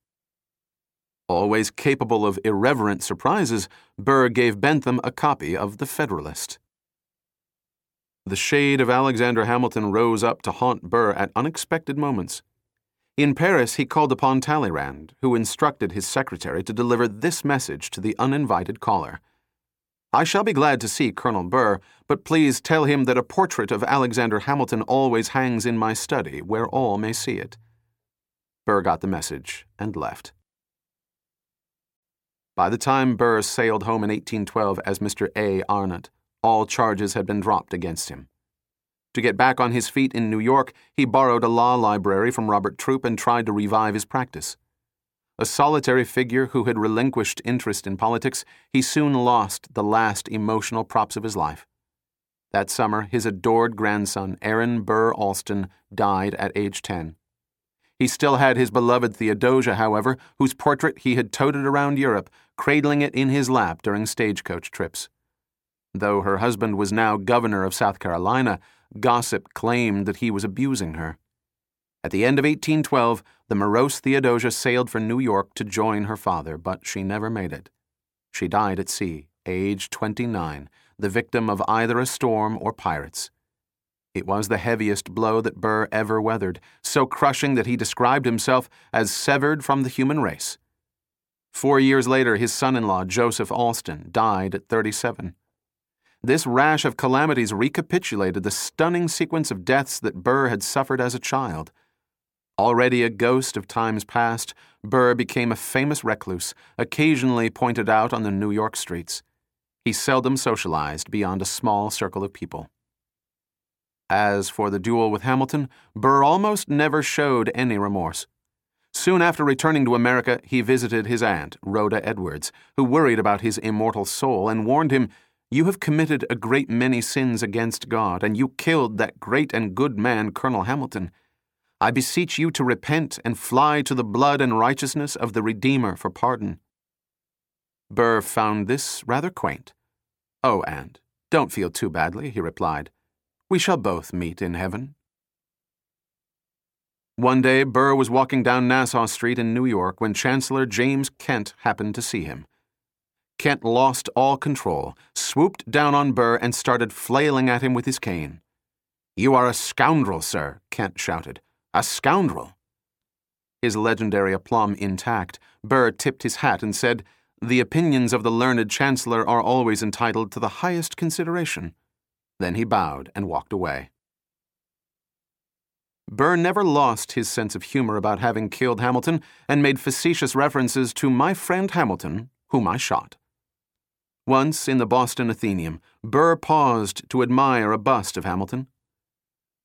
Always capable of irreverent surprises, Burr gave Bentham a copy of The Federalist. The shade of Alexander Hamilton rose up to haunt Burr at unexpected moments. In Paris, he called upon Talleyrand, who instructed his secretary to deliver this message to the uninvited caller. I shall be glad to see Colonel Burr, but please tell him that a portrait of Alexander Hamilton always hangs in my study, where all may see it. Burr got the message and left. By the time Burr sailed home in 1812 as Mr. A. Arnott, all charges had been dropped against him. To get back on his feet in New York, he borrowed a law library from Robert Troup and tried to revive his practice. A solitary figure who had relinquished interest in politics, he soon lost the last emotional props of his life. That summer, his adored grandson, Aaron Burr Alston, died at age 10. He still had his beloved Theodosia, however, whose portrait he had toted around Europe, cradling it in his lap during stagecoach trips. Though her husband was now governor of South Carolina, gossip claimed that he was abusing her. At the end of 1812, the morose Theodosia sailed for New York to join her father, but she never made it. She died at sea, aged 29, the victim of either a storm or pirates. It was the heaviest blow that Burr ever weathered, so crushing that he described himself as severed from the human race. Four years later, his son in law, Joseph Alston, died at 37. This rash of calamities recapitulated the stunning sequence of deaths that Burr had suffered as a child. Already a ghost of times past, Burr became a famous recluse, occasionally pointed out on the New York streets. He seldom socialized beyond a small circle of people. As for the duel with Hamilton, Burr almost never showed any remorse. Soon after returning to America, he visited his aunt, Rhoda Edwards, who worried about his immortal soul and warned him, You have committed a great many sins against God, and you killed that great and good man, Colonel Hamilton. I beseech you to repent and fly to the blood and righteousness of the Redeemer for pardon. Burr found this rather quaint. Oh, aunt, don't feel too badly, he replied. We shall both meet in heaven. One day, Burr was walking down Nassau Street in New York when Chancellor James Kent happened to see him. Kent lost all control, swooped down on Burr, and started flailing at him with his cane. You are a scoundrel, sir, Kent shouted. A scoundrel. His legendary aplomb intact, Burr tipped his hat and said, The opinions of the learned Chancellor are always entitled to the highest consideration. Then he bowed and walked away. Burr never lost his sense of humor about having killed Hamilton and made facetious references to my friend Hamilton, whom I shot. Once in the Boston Athenaeum, Burr paused to admire a bust of Hamilton.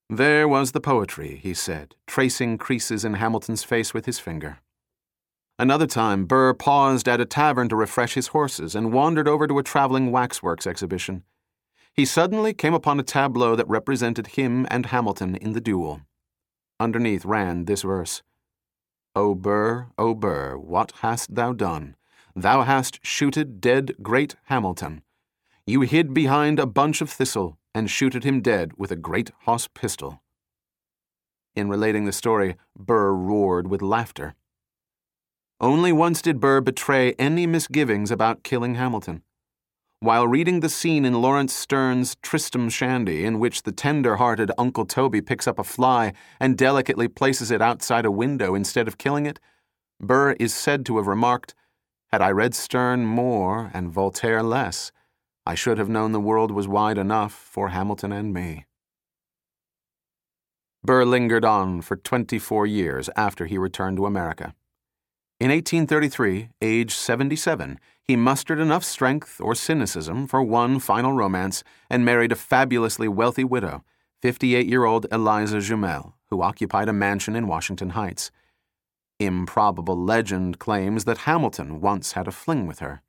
There was the poetry, he said, tracing creases in Hamilton's face with his finger. Another time, Burr paused at a tavern to refresh his horses and wandered over to a traveling waxworks exhibition he suddenly came upon a tableau that represented him and Hamilton in the duel. Underneath ran this verse O Burr, O Burr, what hast thou done? Thou hast shooted dead great Hamilton. You hid behind a bunch of thistle and shooted him dead with a great hoss pistol. In relating the story, Burr roared with laughter. Only once did Burr betray any misgivings about killing Hamilton. While reading the scene in Laurence Sterne's Tristram Shandy, in which the tender hearted Uncle Toby picks up a fly and delicately places it outside a window instead of killing it, Burr is said to have remarked, Had I read Sterne more and Voltaire less, I should have known the world was wide enough for Hamilton and me. Burr lingered on for 24 years after he returned to America. In 1833, age 77, he mustered enough strength or cynicism for one final romance and married a fabulously wealthy widow, 58 year old Eliza Jumel, who occupied a mansion in Washington Heights. Improbable legend claims that Hamilton once had a fling with her.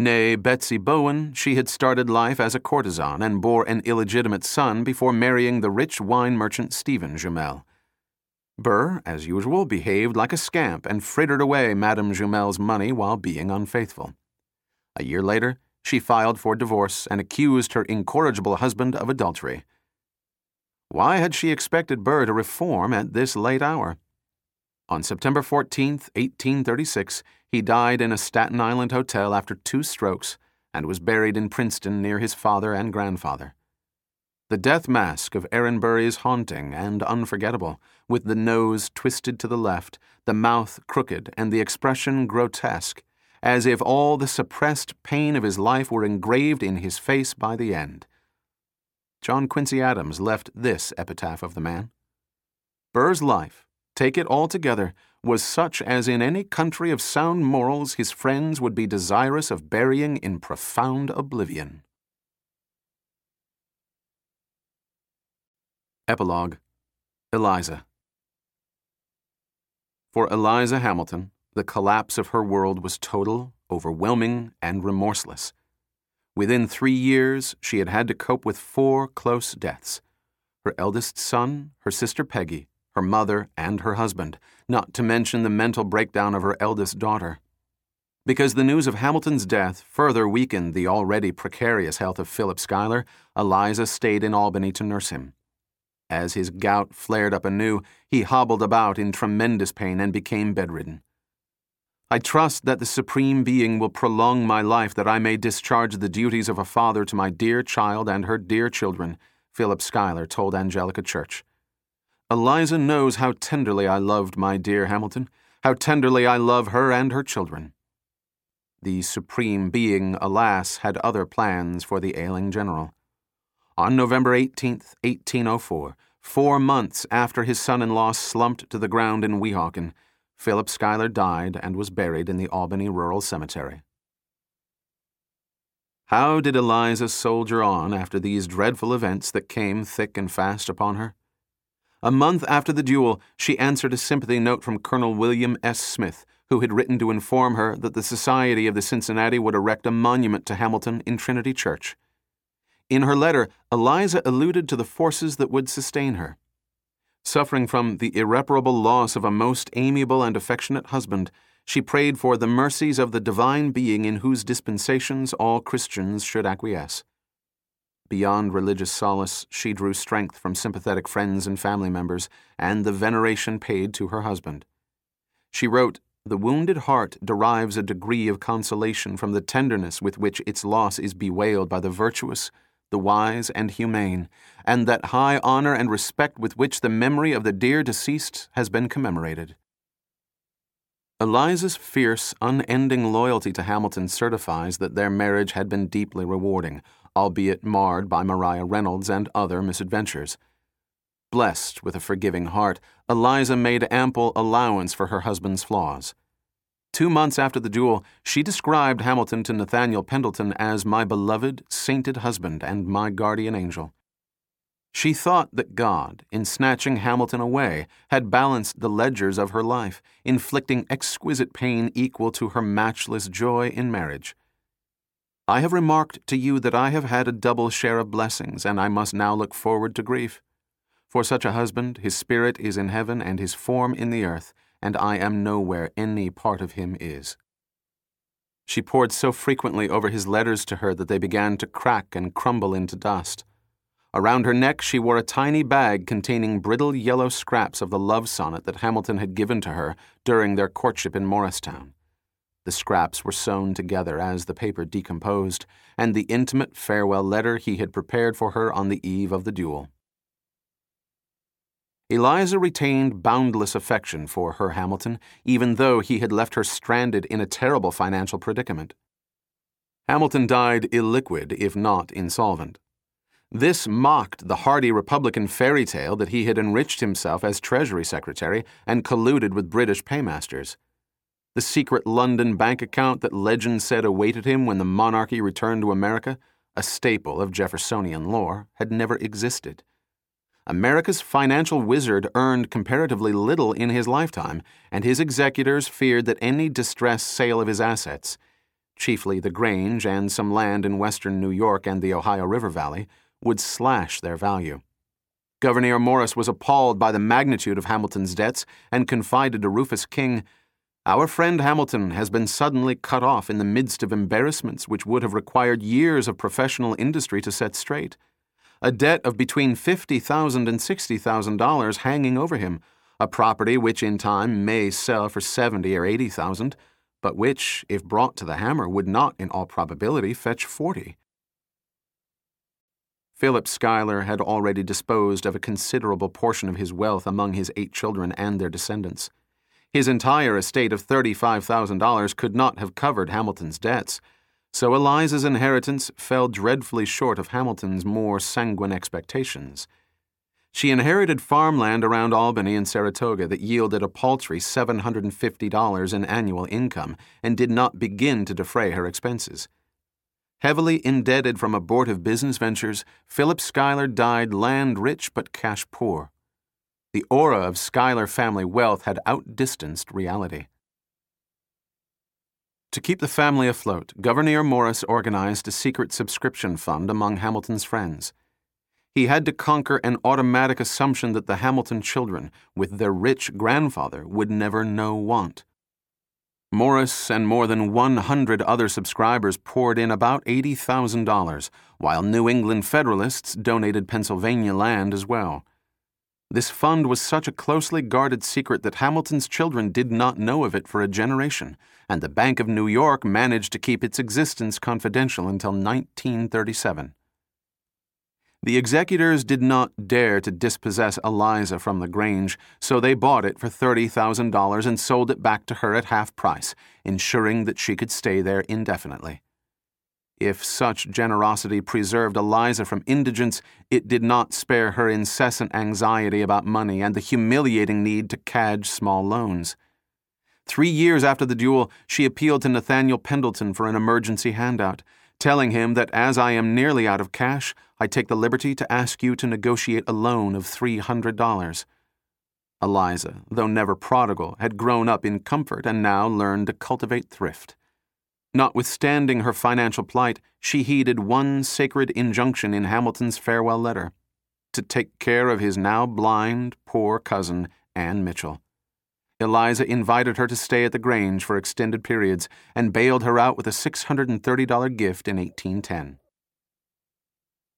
Née, Betsy Bowen, she had started life as a courtesan and bore an illegitimate son before marrying the rich wine merchant Stephen Jumel. Burr, as usual, behaved like a scamp and frittered away Madame Jumel's money while being unfaithful. A year later, she filed for divorce and accused her incorrigible husband of adultery. Why had she expected Burr to reform at this late hour? On September 14, 1836, he died in a Staten Island hotel after two strokes and was buried in Princeton near his father and grandfather. The death mask of Aaron Burr is haunting and unforgettable, with the nose twisted to the left, the mouth crooked, and the expression grotesque, as if all the suppressed pain of his life were engraved in his face by the end. John Quincy Adams left this epitaph of the man Burr's life, take it altogether, was such as in any country of sound morals his friends would be desirous of burying in profound oblivion. Epilogue Eliza. For Eliza Hamilton, the collapse of her world was total, overwhelming, and remorseless. Within three years, she had had to cope with four close deaths her eldest son, her sister Peggy, her mother, and her husband, not to mention the mental breakdown of her eldest daughter. Because the news of Hamilton's death further weakened the already precarious health of Philip Schuyler, Eliza stayed in Albany to nurse him. As his gout flared up anew, he hobbled about in tremendous pain and became bedridden. I trust that the Supreme Being will prolong my life that I may discharge the duties of a father to my dear child and her dear children, Philip Schuyler told Angelica Church. Eliza knows how tenderly I loved my dear Hamilton, how tenderly I love her and her children. The Supreme Being, alas, had other plans for the ailing general. On November 18, 1804, four months after his son in law slumped to the ground in Weehawken, Philip Schuyler died and was buried in the Albany Rural Cemetery. How did Eliza soldier on after these dreadful events that came thick and fast upon her? A month after the duel, she answered a sympathy note from Colonel William S. Smith, who had written to inform her that the Society of the Cincinnati would erect a monument to Hamilton in Trinity Church. In her letter, Eliza alluded to the forces that would sustain her. Suffering from the irreparable loss of a most amiable and affectionate husband, she prayed for the mercies of the divine being in whose dispensations all Christians should acquiesce. Beyond religious solace, she drew strength from sympathetic friends and family members and the veneration paid to her husband. She wrote, The wounded heart derives a degree of consolation from the tenderness with which its loss is bewailed by the virtuous, the wise, and humane, and that high honor and respect with which the memory of the dear deceased has been commemorated. Eliza's fierce, unending loyalty to Hamilton certifies that their marriage had been deeply rewarding, albeit marred by Maria Reynolds and other misadventures. Blessed with a forgiving heart, Eliza made ample allowance for her husband's flaws. Two months after the duel, she described Hamilton to Nathaniel Pendleton as my beloved, sainted husband and my guardian angel. She thought that God, in snatching Hamilton away, had balanced the ledgers of her life, inflicting exquisite pain equal to her matchless joy in marriage. I have remarked to you that I have had a double share of blessings, and I must now look forward to grief. For such a husband, his spirit is in heaven and his form in the earth, and I am nowhere any part of him is. She pored so frequently over his letters to her that they began to crack and crumble into dust. Around her neck, she wore a tiny bag containing brittle yellow scraps of the love sonnet that Hamilton had given to her during their courtship in Morristown. The scraps were sewn together as the paper decomposed, and the intimate farewell letter he had prepared for her on the eve of the duel. Eliza retained boundless affection for her Hamilton, even though he had left her stranded in a terrible financial predicament. Hamilton died illiquid, if not insolvent. This mocked the hardy Republican fairy tale that he had enriched himself as Treasury Secretary and colluded with British paymasters. The secret London bank account that legend said awaited him when the monarchy returned to America, a staple of Jeffersonian lore, had never existed. America's financial wizard earned comparatively little in his lifetime, and his executors feared that any distressed sale of his assets, chiefly the Grange and some land in western New York and the Ohio River Valley, would slash their value. Gouverneur Morris was appalled by the magnitude of Hamilton's debts and confided to Rufus King Our friend Hamilton has been suddenly cut off in the midst of embarrassments which would have required years of professional industry to set straight a debt of between $50,000 and $60,000 hanging over him, a property which in time may sell for 70 or 80,000, but which, if brought to the hammer, would not in all probability fetch 40. Philip Schuyler had already disposed of a considerable portion of his wealth among his eight children and their descendants. His entire estate of $35,000 could not have covered Hamilton's debts so Eliza's inheritance fell dreadfully short of Hamilton's more sanguine expectations. She inherited farmland around Albany and Saratoga that yielded a paltry $750 in annual income and did not begin to defray her expenses. Heavily indebted from abortive business ventures, Philip Schuyler died land rich but cash poor. The aura of Schuyler family wealth had outdistanced reality. To keep the family afloat, Gouverneur Morris organized a secret subscription fund among Hamilton's friends. He had to conquer an automatic assumption that the Hamilton children, with their rich grandfather, would never know want. Morris and more than 100 other subscribers poured in about $80,000, while New England Federalists donated Pennsylvania land as well. This fund was such a closely guarded secret that Hamilton's children did not know of it for a generation, and the Bank of New York managed to keep its existence confidential until 1937. The executors did not dare to dispossess Eliza from the Grange, so they bought it for $30,000 and sold it back to her at half price, ensuring that she could stay there indefinitely. If such generosity preserved Eliza from indigence, it did not spare her incessant anxiety about money and the humiliating need to cadge small loans. Three years after the duel, she appealed to Nathaniel Pendleton for an emergency handout, telling him that as I am nearly out of cash, I take the liberty to ask you to negotiate a loan of $300. Eliza, though never prodigal, had grown up in comfort and now learned to cultivate thrift. Notwithstanding her financial plight, she heeded one sacred injunction in Hamilton's farewell letter to take care of his now blind, poor cousin, Anne Mitchell. Eliza invited her to stay at the Grange for extended periods and bailed her out with a $630 gift in 1810.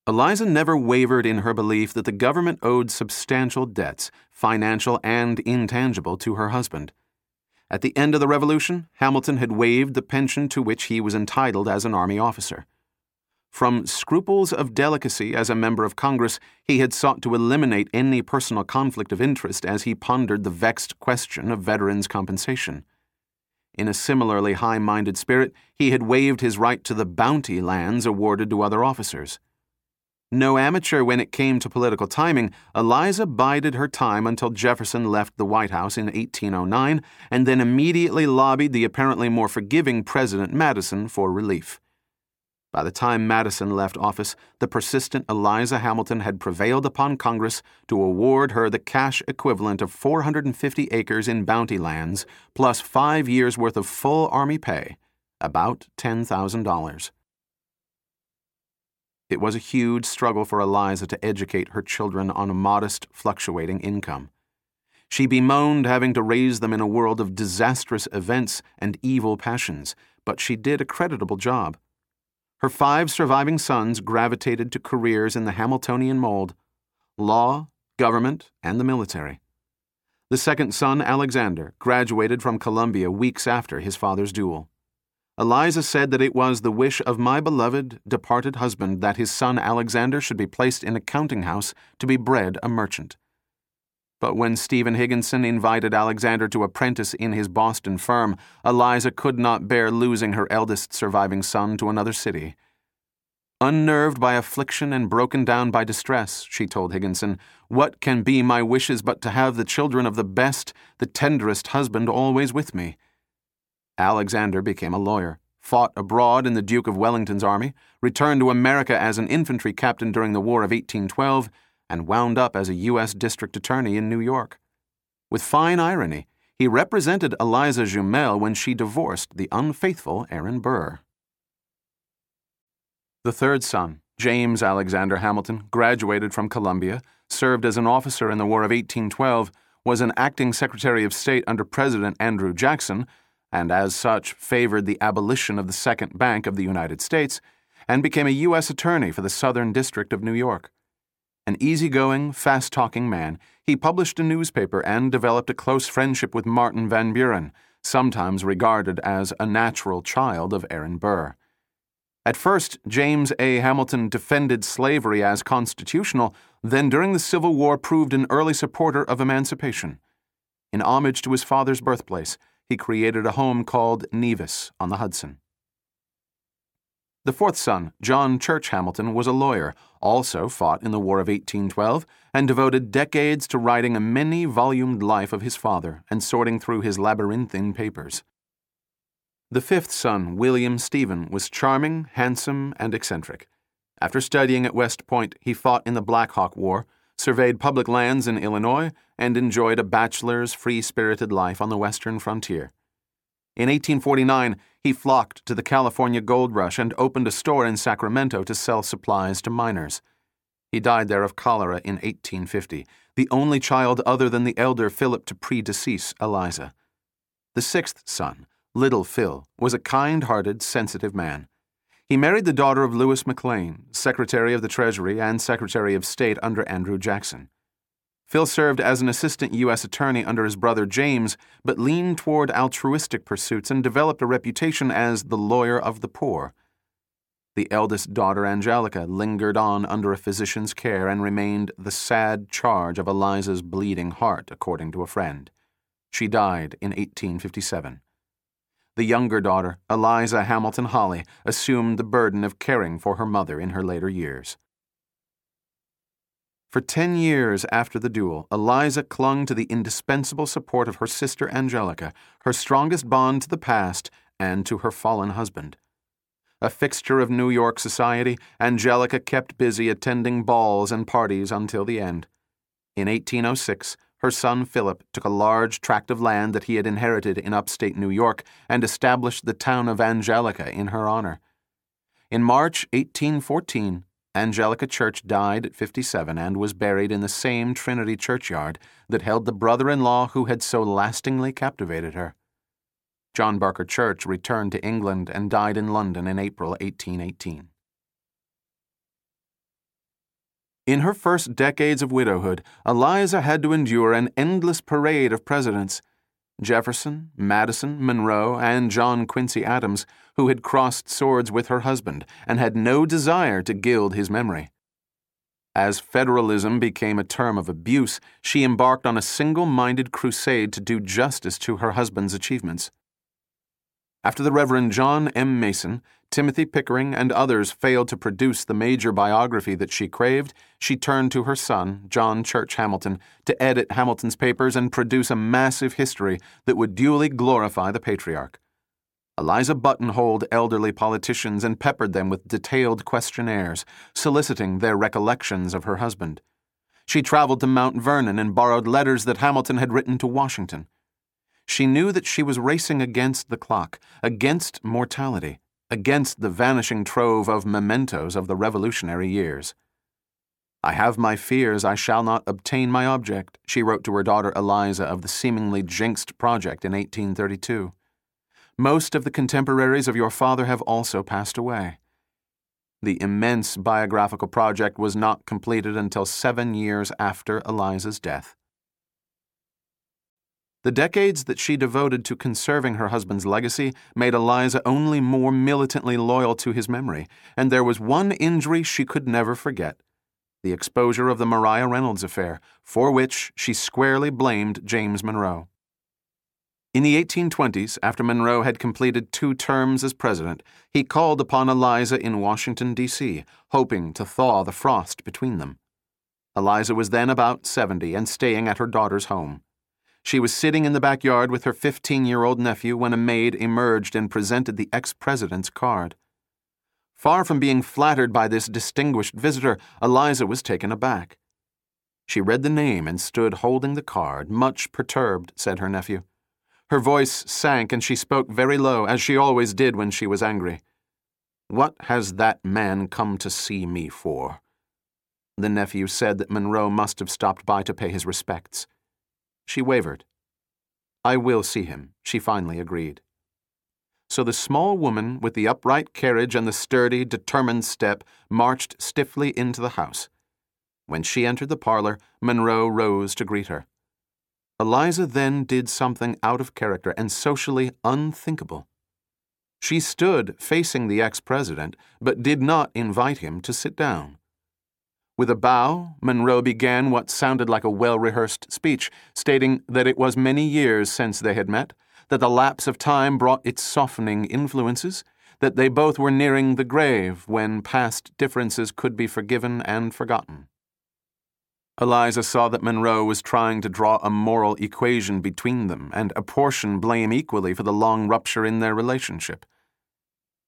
Eliza never wavered in her belief that the government owed substantial debts, financial and intangible, to her husband. At the end of the Revolution, Hamilton had waived the pension to which he was entitled as an Army officer. From scruples of delicacy as a member of Congress, he had sought to eliminate any personal conflict of interest as he pondered the vexed question of veterans' compensation. In a similarly high minded spirit, he had waived his right to the bounty lands awarded to other officers. No amateur when it came to political timing, Eliza bided her time until Jefferson left the White House in 1809 and then immediately lobbied the apparently more forgiving President Madison for relief. By the time Madison left office, the persistent Eliza Hamilton had prevailed upon Congress to award her the cash equivalent of 450 acres in bounty lands, plus five years' worth of full Army pay, about $10,000. It was a huge struggle for Eliza to educate her children on a modest, fluctuating income. She bemoaned having to raise them in a world of disastrous events and evil passions, but she did a creditable job. Her five surviving sons gravitated to careers in the Hamiltonian mold law, government, and the military. The second son, Alexander, graduated from Columbia weeks after his father's duel. Eliza said that it was the wish of my beloved, departed husband that his son Alexander should be placed in a counting house to be bred a merchant. But when Stephen Higginson invited Alexander to apprentice in his Boston firm, Eliza could not bear losing her eldest surviving son to another city. Unnerved by affliction and broken down by distress, she told Higginson, what can be my wishes but to have the children of the best, the tenderest husband always with me? Alexander became a lawyer, fought abroad in the Duke of Wellington's army, returned to America as an infantry captain during the War of 1812, and wound up as a U.S. District Attorney in New York. With fine irony, he represented Eliza Jumel when she divorced the unfaithful Aaron Burr. The third son, James Alexander Hamilton, graduated from Columbia, served as an officer in the War of 1812, was an acting Secretary of State under President Andrew Jackson, and as such favored the abolition of the Second Bank of the United States, and became a U.S. Attorney for the Southern District of New York. An easygoing, fast talking man, he published a newspaper and developed a close friendship with Martin Van Buren, sometimes regarded as a natural child of Aaron Burr. At first, James A. Hamilton defended slavery as constitutional, then during the Civil War proved an early supporter of emancipation. In homage to his father's birthplace, he created a home called Nevis on the Hudson. The fourth son, John Church Hamilton, was a lawyer, also fought in the War of 1812, and devoted decades to writing a many volumed life of his father and sorting through his labyrinthine papers. The fifth son, William Stephen, was charming, handsome, and eccentric. After studying at West Point, he fought in the Black Hawk War, surveyed public lands in Illinois, and enjoyed a bachelor's free spirited life on the western frontier. In 1849, he flocked to the California gold rush and opened a store in Sacramento to sell supplies to miners. He died there of cholera in 1850, the only child other than the elder Philip to predecease Eliza. The sixth son, Little Phil, was a kind hearted, sensitive man. He married the daughter of Louis McLane, Secretary of the Treasury and Secretary of State under Andrew Jackson. Phil served as an assistant U.S. attorney under his brother James, but leaned toward altruistic pursuits and developed a reputation as the lawyer of the poor. The eldest daughter, Angelica, lingered on under a physician's care and remained the sad charge of Eliza's bleeding heart, according to a friend. She died in 1857. The younger daughter, Eliza Hamilton Holly, assumed the burden of caring for her mother in her later years. For ten years after the duel, Eliza clung to the indispensable support of her sister Angelica, her strongest bond to the past and to her fallen husband. A fixture of New York society, Angelica kept busy attending balls and parties until the end. In 1806, her son Philip took a large tract of land that he had inherited in upstate New York and established the town of Angelica in her honor. In March 1814, Angelica Church died at 57 and was buried in the same Trinity churchyard that held the brother in law who had so lastingly captivated her. John Barker Church returned to England and died in London in April 1818. In her first decades of widowhood, Eliza had to endure an endless parade of presidents Jefferson, Madison, Monroe, and John Quincy Adams, who had crossed swords with her husband and had no desire to gild his memory. As federalism became a term of abuse, she embarked on a single minded crusade to do justice to her husband's achievements. After the Reverend John M. Mason, Timothy Pickering, and others failed to produce the major biography that she craved, she turned to her son, John Church Hamilton, to edit Hamilton's papers and produce a massive history that would duly glorify the patriarch. Eliza buttonholed elderly politicians and peppered them with detailed questionnaires, soliciting their recollections of her husband. She traveled to Mount Vernon and borrowed letters that Hamilton had written to Washington. She knew that she was racing against the clock, against mortality, against the vanishing trove of mementos of the Revolutionary years. I have my fears I shall not obtain my object, she wrote to her daughter Eliza of the seemingly jinxed project in 1832. Most of the contemporaries of your father have also passed away. The immense biographical project was not completed until seven years after Eliza's death. The decades that she devoted to conserving her husband's legacy made Eliza only more militantly loyal to his memory, and there was one injury she could never forget the exposure of the Maria Reynolds affair, for which she squarely blamed James Monroe. In the 1820s, after Monroe had completed two terms as president, he called upon Eliza in Washington, D.C., hoping to thaw the frost between them. Eliza was then about 70 and staying at her daughter's home. She was sitting in the backyard with her 15 year old nephew when a maid emerged and presented the ex president's card. Far from being flattered by this distinguished visitor, Eliza was taken aback. She read the name and stood holding the card, much perturbed, said her nephew. Her voice sank and she spoke very low, as she always did when she was angry. What has that man come to see me for? The nephew said that Monroe must have stopped by to pay his respects. She wavered. I will see him, she finally agreed. So the small woman with the upright carriage and the sturdy, determined step marched stiffly into the house. When she entered the parlor, Monroe rose to greet her. Eliza then did something out of character and socially unthinkable. She stood facing the ex president, but did not invite him to sit down. With a bow, Monroe began what sounded like a well rehearsed speech, stating that it was many years since they had met, that the lapse of time brought its softening influences, that they both were nearing the grave when past differences could be forgiven and forgotten. Eliza saw that Monroe was trying to draw a moral equation between them and apportion blame equally for the long rupture in their relationship.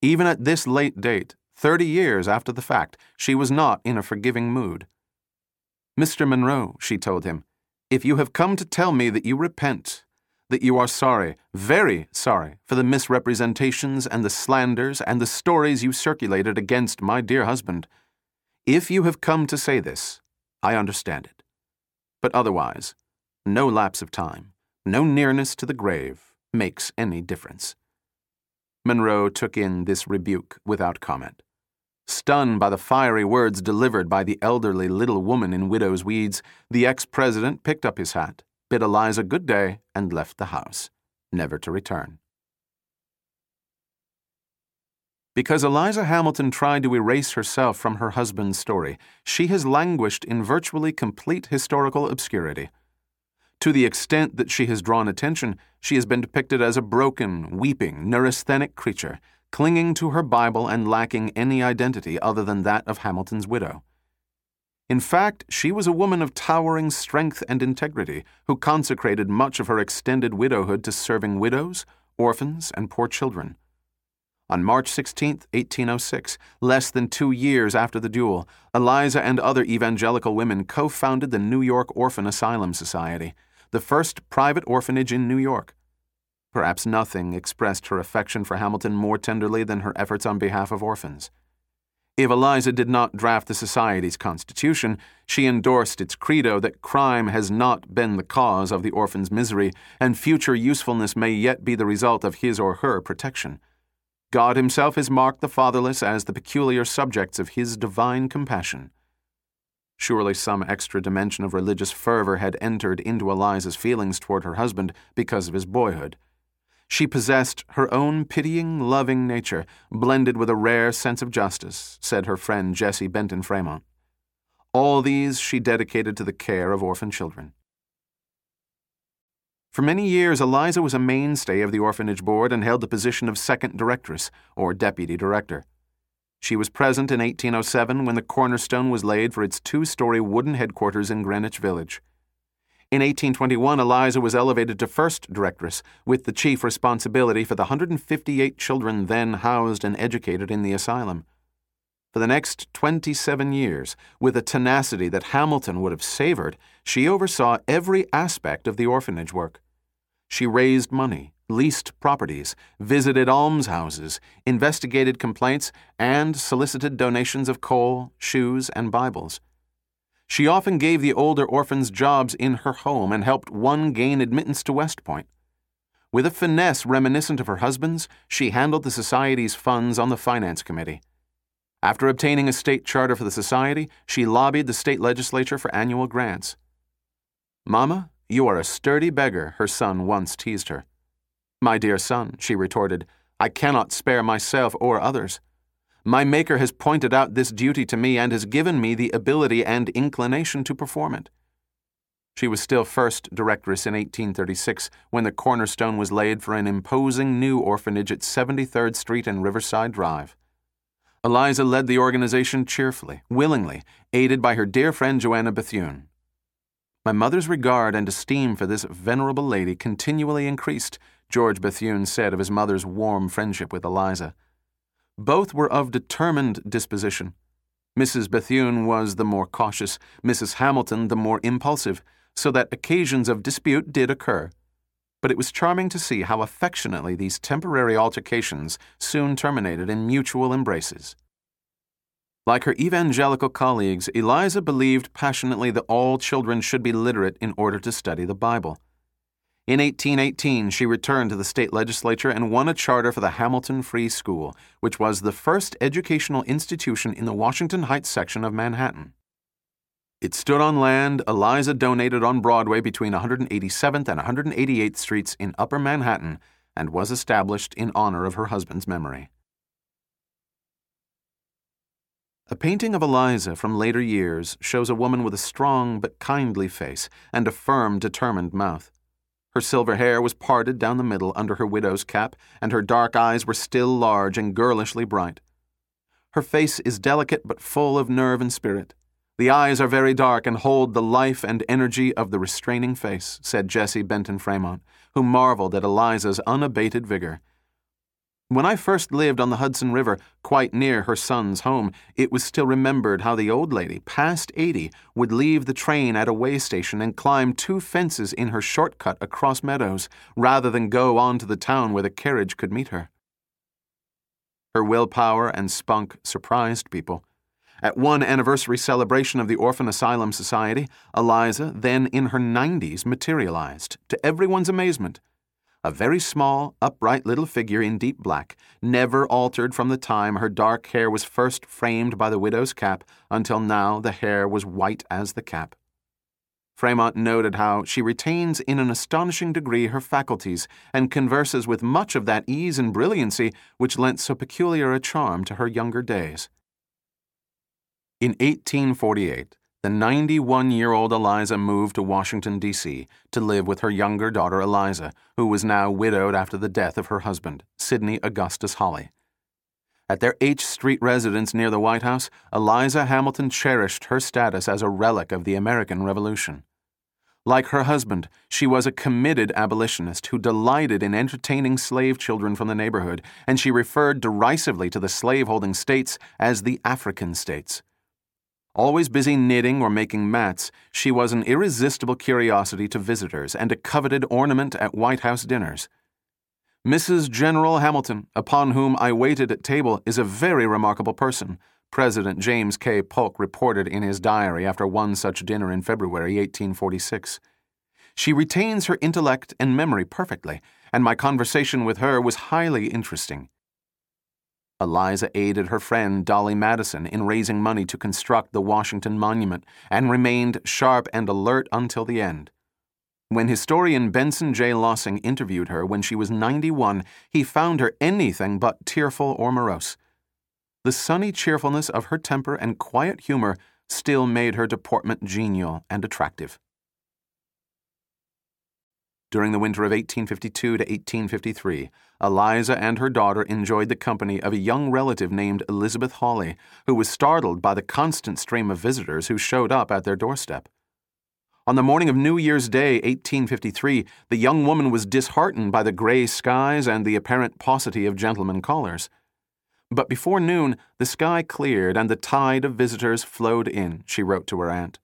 Even at this late date, Thirty years after the fact, she was not in a forgiving mood. Mr. Monroe, she told him, if you have come to tell me that you repent, that you are sorry, very sorry, for the misrepresentations and the slanders and the stories you circulated against my dear husband, if you have come to say this, I understand it. But otherwise, no lapse of time, no nearness to the grave makes any difference. Monroe took in this rebuke without comment. Stunned by the fiery words delivered by the elderly little woman in widow's weeds, the ex president picked up his hat, bid Eliza good day, and left the house, never to return. Because Eliza Hamilton tried to erase herself from her husband's story, she has languished in virtually complete historical obscurity. To the extent that she has drawn attention, she has been depicted as a broken, weeping, neurasthenic creature, clinging to her Bible and lacking any identity other than that of Hamilton's widow. In fact, she was a woman of towering strength and integrity who consecrated much of her extended widowhood to serving widows, orphans, and poor children. On March 16, 1806, less than two years after the duel, Eliza and other evangelical women co founded the New York Orphan Asylum Society the first private orphanage in New York. Perhaps nothing expressed her affection for Hamilton more tenderly than her efforts on behalf of orphans. If Eliza did not draft the Society's constitution, she endorsed its credo that crime has not been the cause of the orphan's misery, and future usefulness may yet be the result of his or her protection. God Himself has marked the fatherless as the peculiar subjects of His divine compassion. Surely some extra dimension of religious fervor had entered into Eliza's feelings toward her husband because of his boyhood. She possessed her own pitying, loving nature, blended with a rare sense of justice, said her friend Jessie Benton Fremont. All these she dedicated to the care of orphan children. For many years, Eliza was a mainstay of the orphanage board and held the position of second directress, or deputy director. She was present in 1807 when the cornerstone was laid for its two story wooden headquarters in Greenwich Village. In 1821, Eliza was elevated to first directress, with the chief responsibility for the 158 children then housed and educated in the asylum. For the next 27 years, with a tenacity that Hamilton would have savored, she oversaw every aspect of the orphanage work. She raised money, leased properties, visited almshouses, investigated complaints, and solicited donations of coal, shoes, and Bibles. She often gave the older orphans jobs in her home and helped one gain admittance to West Point. With a finesse reminiscent of her husband's, she handled the Society's funds on the Finance Committee. After obtaining a state charter for the Society, she lobbied the state legislature for annual grants. Mamma, you are a sturdy beggar, her son once teased her. My dear son, she retorted, I cannot spare myself or others. My Maker has pointed out this duty to me and has given me the ability and inclination to perform it. She was still first directress in 1836 when the cornerstone was laid for an imposing new orphanage at 73rd Street and Riverside Drive. Eliza led the organization cheerfully, willingly, aided by her dear friend Joanna Bethune. My mother's regard and esteem for this venerable lady continually increased, George Bethune said of his mother's warm friendship with Eliza. Both were of determined disposition. Mrs. Bethune was the more cautious, Mrs. Hamilton the more impulsive, so that occasions of dispute did occur. But it was charming to see how affectionately these temporary altercations soon terminated in mutual embraces. Like her evangelical colleagues, Eliza believed passionately that all children should be literate in order to study the Bible. In 1818, she returned to the state legislature and won a charter for the Hamilton Free School, which was the first educational institution in the Washington Heights section of Manhattan. It stood on land Eliza donated on Broadway between 187th and 188th Streets in Upper Manhattan and was established in honor of her husband's memory. A painting of Eliza from later years shows a woman with a strong but kindly face and a firm, determined mouth. Her silver hair was parted down the middle under her widow's cap, and her dark eyes were still large and girlishly bright. Her face is delicate but full of nerve and spirit. The eyes are very dark and hold the life and energy of the restraining face, said Jessie Benton Fremont, who marveled at Eliza's unabated vigor. When I first lived on the Hudson River, quite near her son's home, it was still remembered how the old lady, past eighty, would leave the train at a way station and climb two fences in her shortcut across meadows, rather than go on to the town where the carriage could meet her. Her willpower and spunk surprised people. At one anniversary celebration of the Orphan Asylum Society, Eliza, then in her 90s, materialized, to everyone's amazement. A very small, upright little figure in deep black, never altered from the time her dark hair was first framed by the widow's cap until now the hair was white as the cap. Fremont noted how she retains in an astonishing degree her faculties and converses with much of that ease and brilliancy which lent so peculiar a charm to her younger days. In 1848, the 91 year old Eliza moved to Washington, D.C. to live with her younger daughter Eliza, who was now widowed after the death of her husband, Sidney Augustus Holly. At their H Street residence near the White House, Eliza Hamilton cherished her status as a relic of the American Revolution. Like her husband, she was a committed abolitionist who delighted in entertaining slave children from the neighborhood, and she referred derisively to the slaveholding states as the African states. Always busy knitting or making mats, she was an irresistible curiosity to visitors and a coveted ornament at White House dinners. Mrs. General Hamilton, upon whom I waited at table, is a very remarkable person, President James K. Polk reported in his diary after one such dinner in February 1846. She retains her intellect and memory perfectly, and my conversation with her was highly interesting. Eliza aided her friend Dolley Madison in raising money to construct the Washington Monument and remained sharp and alert until the end. When historian Benson J. Lossing interviewed her when she was 91, he found her anything but tearful or morose. The sunny cheerfulness of her temper and quiet humor still made her deportment genial and attractive. During the winter of 1852 to 1853, Eliza and her daughter enjoyed the company of a young relative named Elizabeth Hawley, who was startled by the constant stream of visitors who showed up at their doorstep. On the morning of New Year's Day, 1853, the young woman was disheartened by the gray skies and the apparent paucity of gentlemen callers. But before noon, the sky cleared and the tide of visitors flowed in, she wrote to her aunt.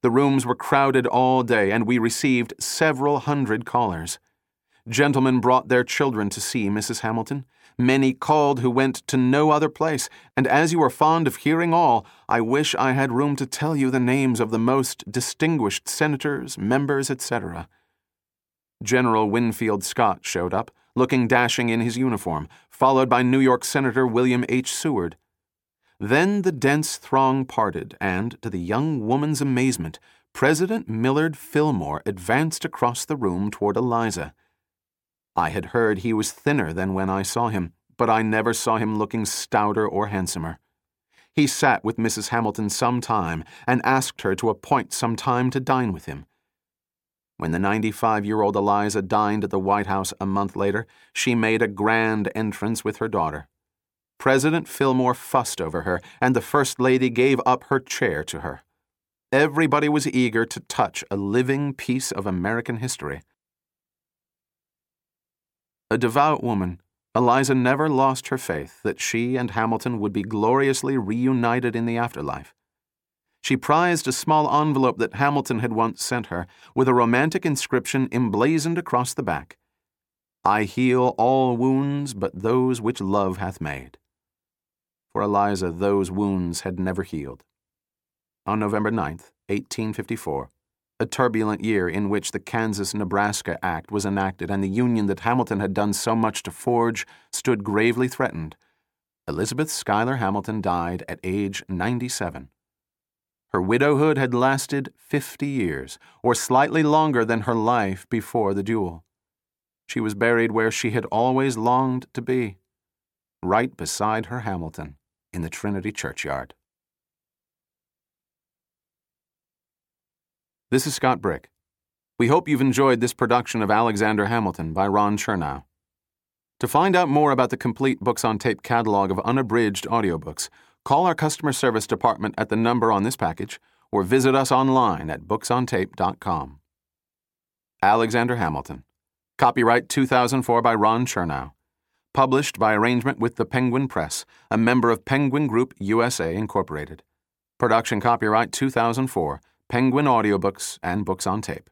The rooms were crowded all day, and we received several hundred callers. Gentlemen brought their children to see Mrs. Hamilton. Many called who went to no other place, and as you are fond of hearing all, I wish I had room to tell you the names of the most distinguished senators, members, etc. General Winfield Scott showed up, looking dashing in his uniform, followed by New York Senator William H. Seward. Then the dense throng parted, and, to the young woman's amazement, President Millard Fillmore advanced across the room toward Eliza. I had heard he was thinner than when I saw him, but I never saw him looking stouter or handsomer. He sat with Mrs. Hamilton some time and asked her to appoint some time to dine with him. When the 95 year old Eliza dined at the White House a month later, she made a grand entrance with her daughter. President Fillmore fussed over her, and the First Lady gave up her chair to her. Everybody was eager to touch a living piece of American history. A devout woman, Eliza never lost her faith that she and Hamilton would be gloriously reunited in the afterlife. She prized a small envelope that Hamilton had once sent her, with a romantic inscription emblazoned across the back I heal all wounds but those which love hath made. For Eliza, those wounds had never healed. On November 9, 1854, a turbulent year in which the Kansas Nebraska Act was enacted and the Union that Hamilton had done so much to forge stood gravely threatened, Elizabeth Schuyler Hamilton died at age 97. Her widowhood had lasted 50 years, or slightly longer than her life before the duel. She was buried where she had always longed to be, right beside her Hamilton in the Trinity Churchyard. This is Scott Brick. We hope you've enjoyed this production of Alexander Hamilton by Ron Chernow. To find out more about the complete Books on Tape catalog of unabridged audiobooks, Call our customer service department at the number on this package or visit us online at booksontape.com. Alexander Hamilton. Copyright 2004 by Ron Chernow. Published by arrangement with the Penguin Press, a member of Penguin Group USA Incorporated. Production copyright 2004, Penguin Audiobooks and Books on Tape.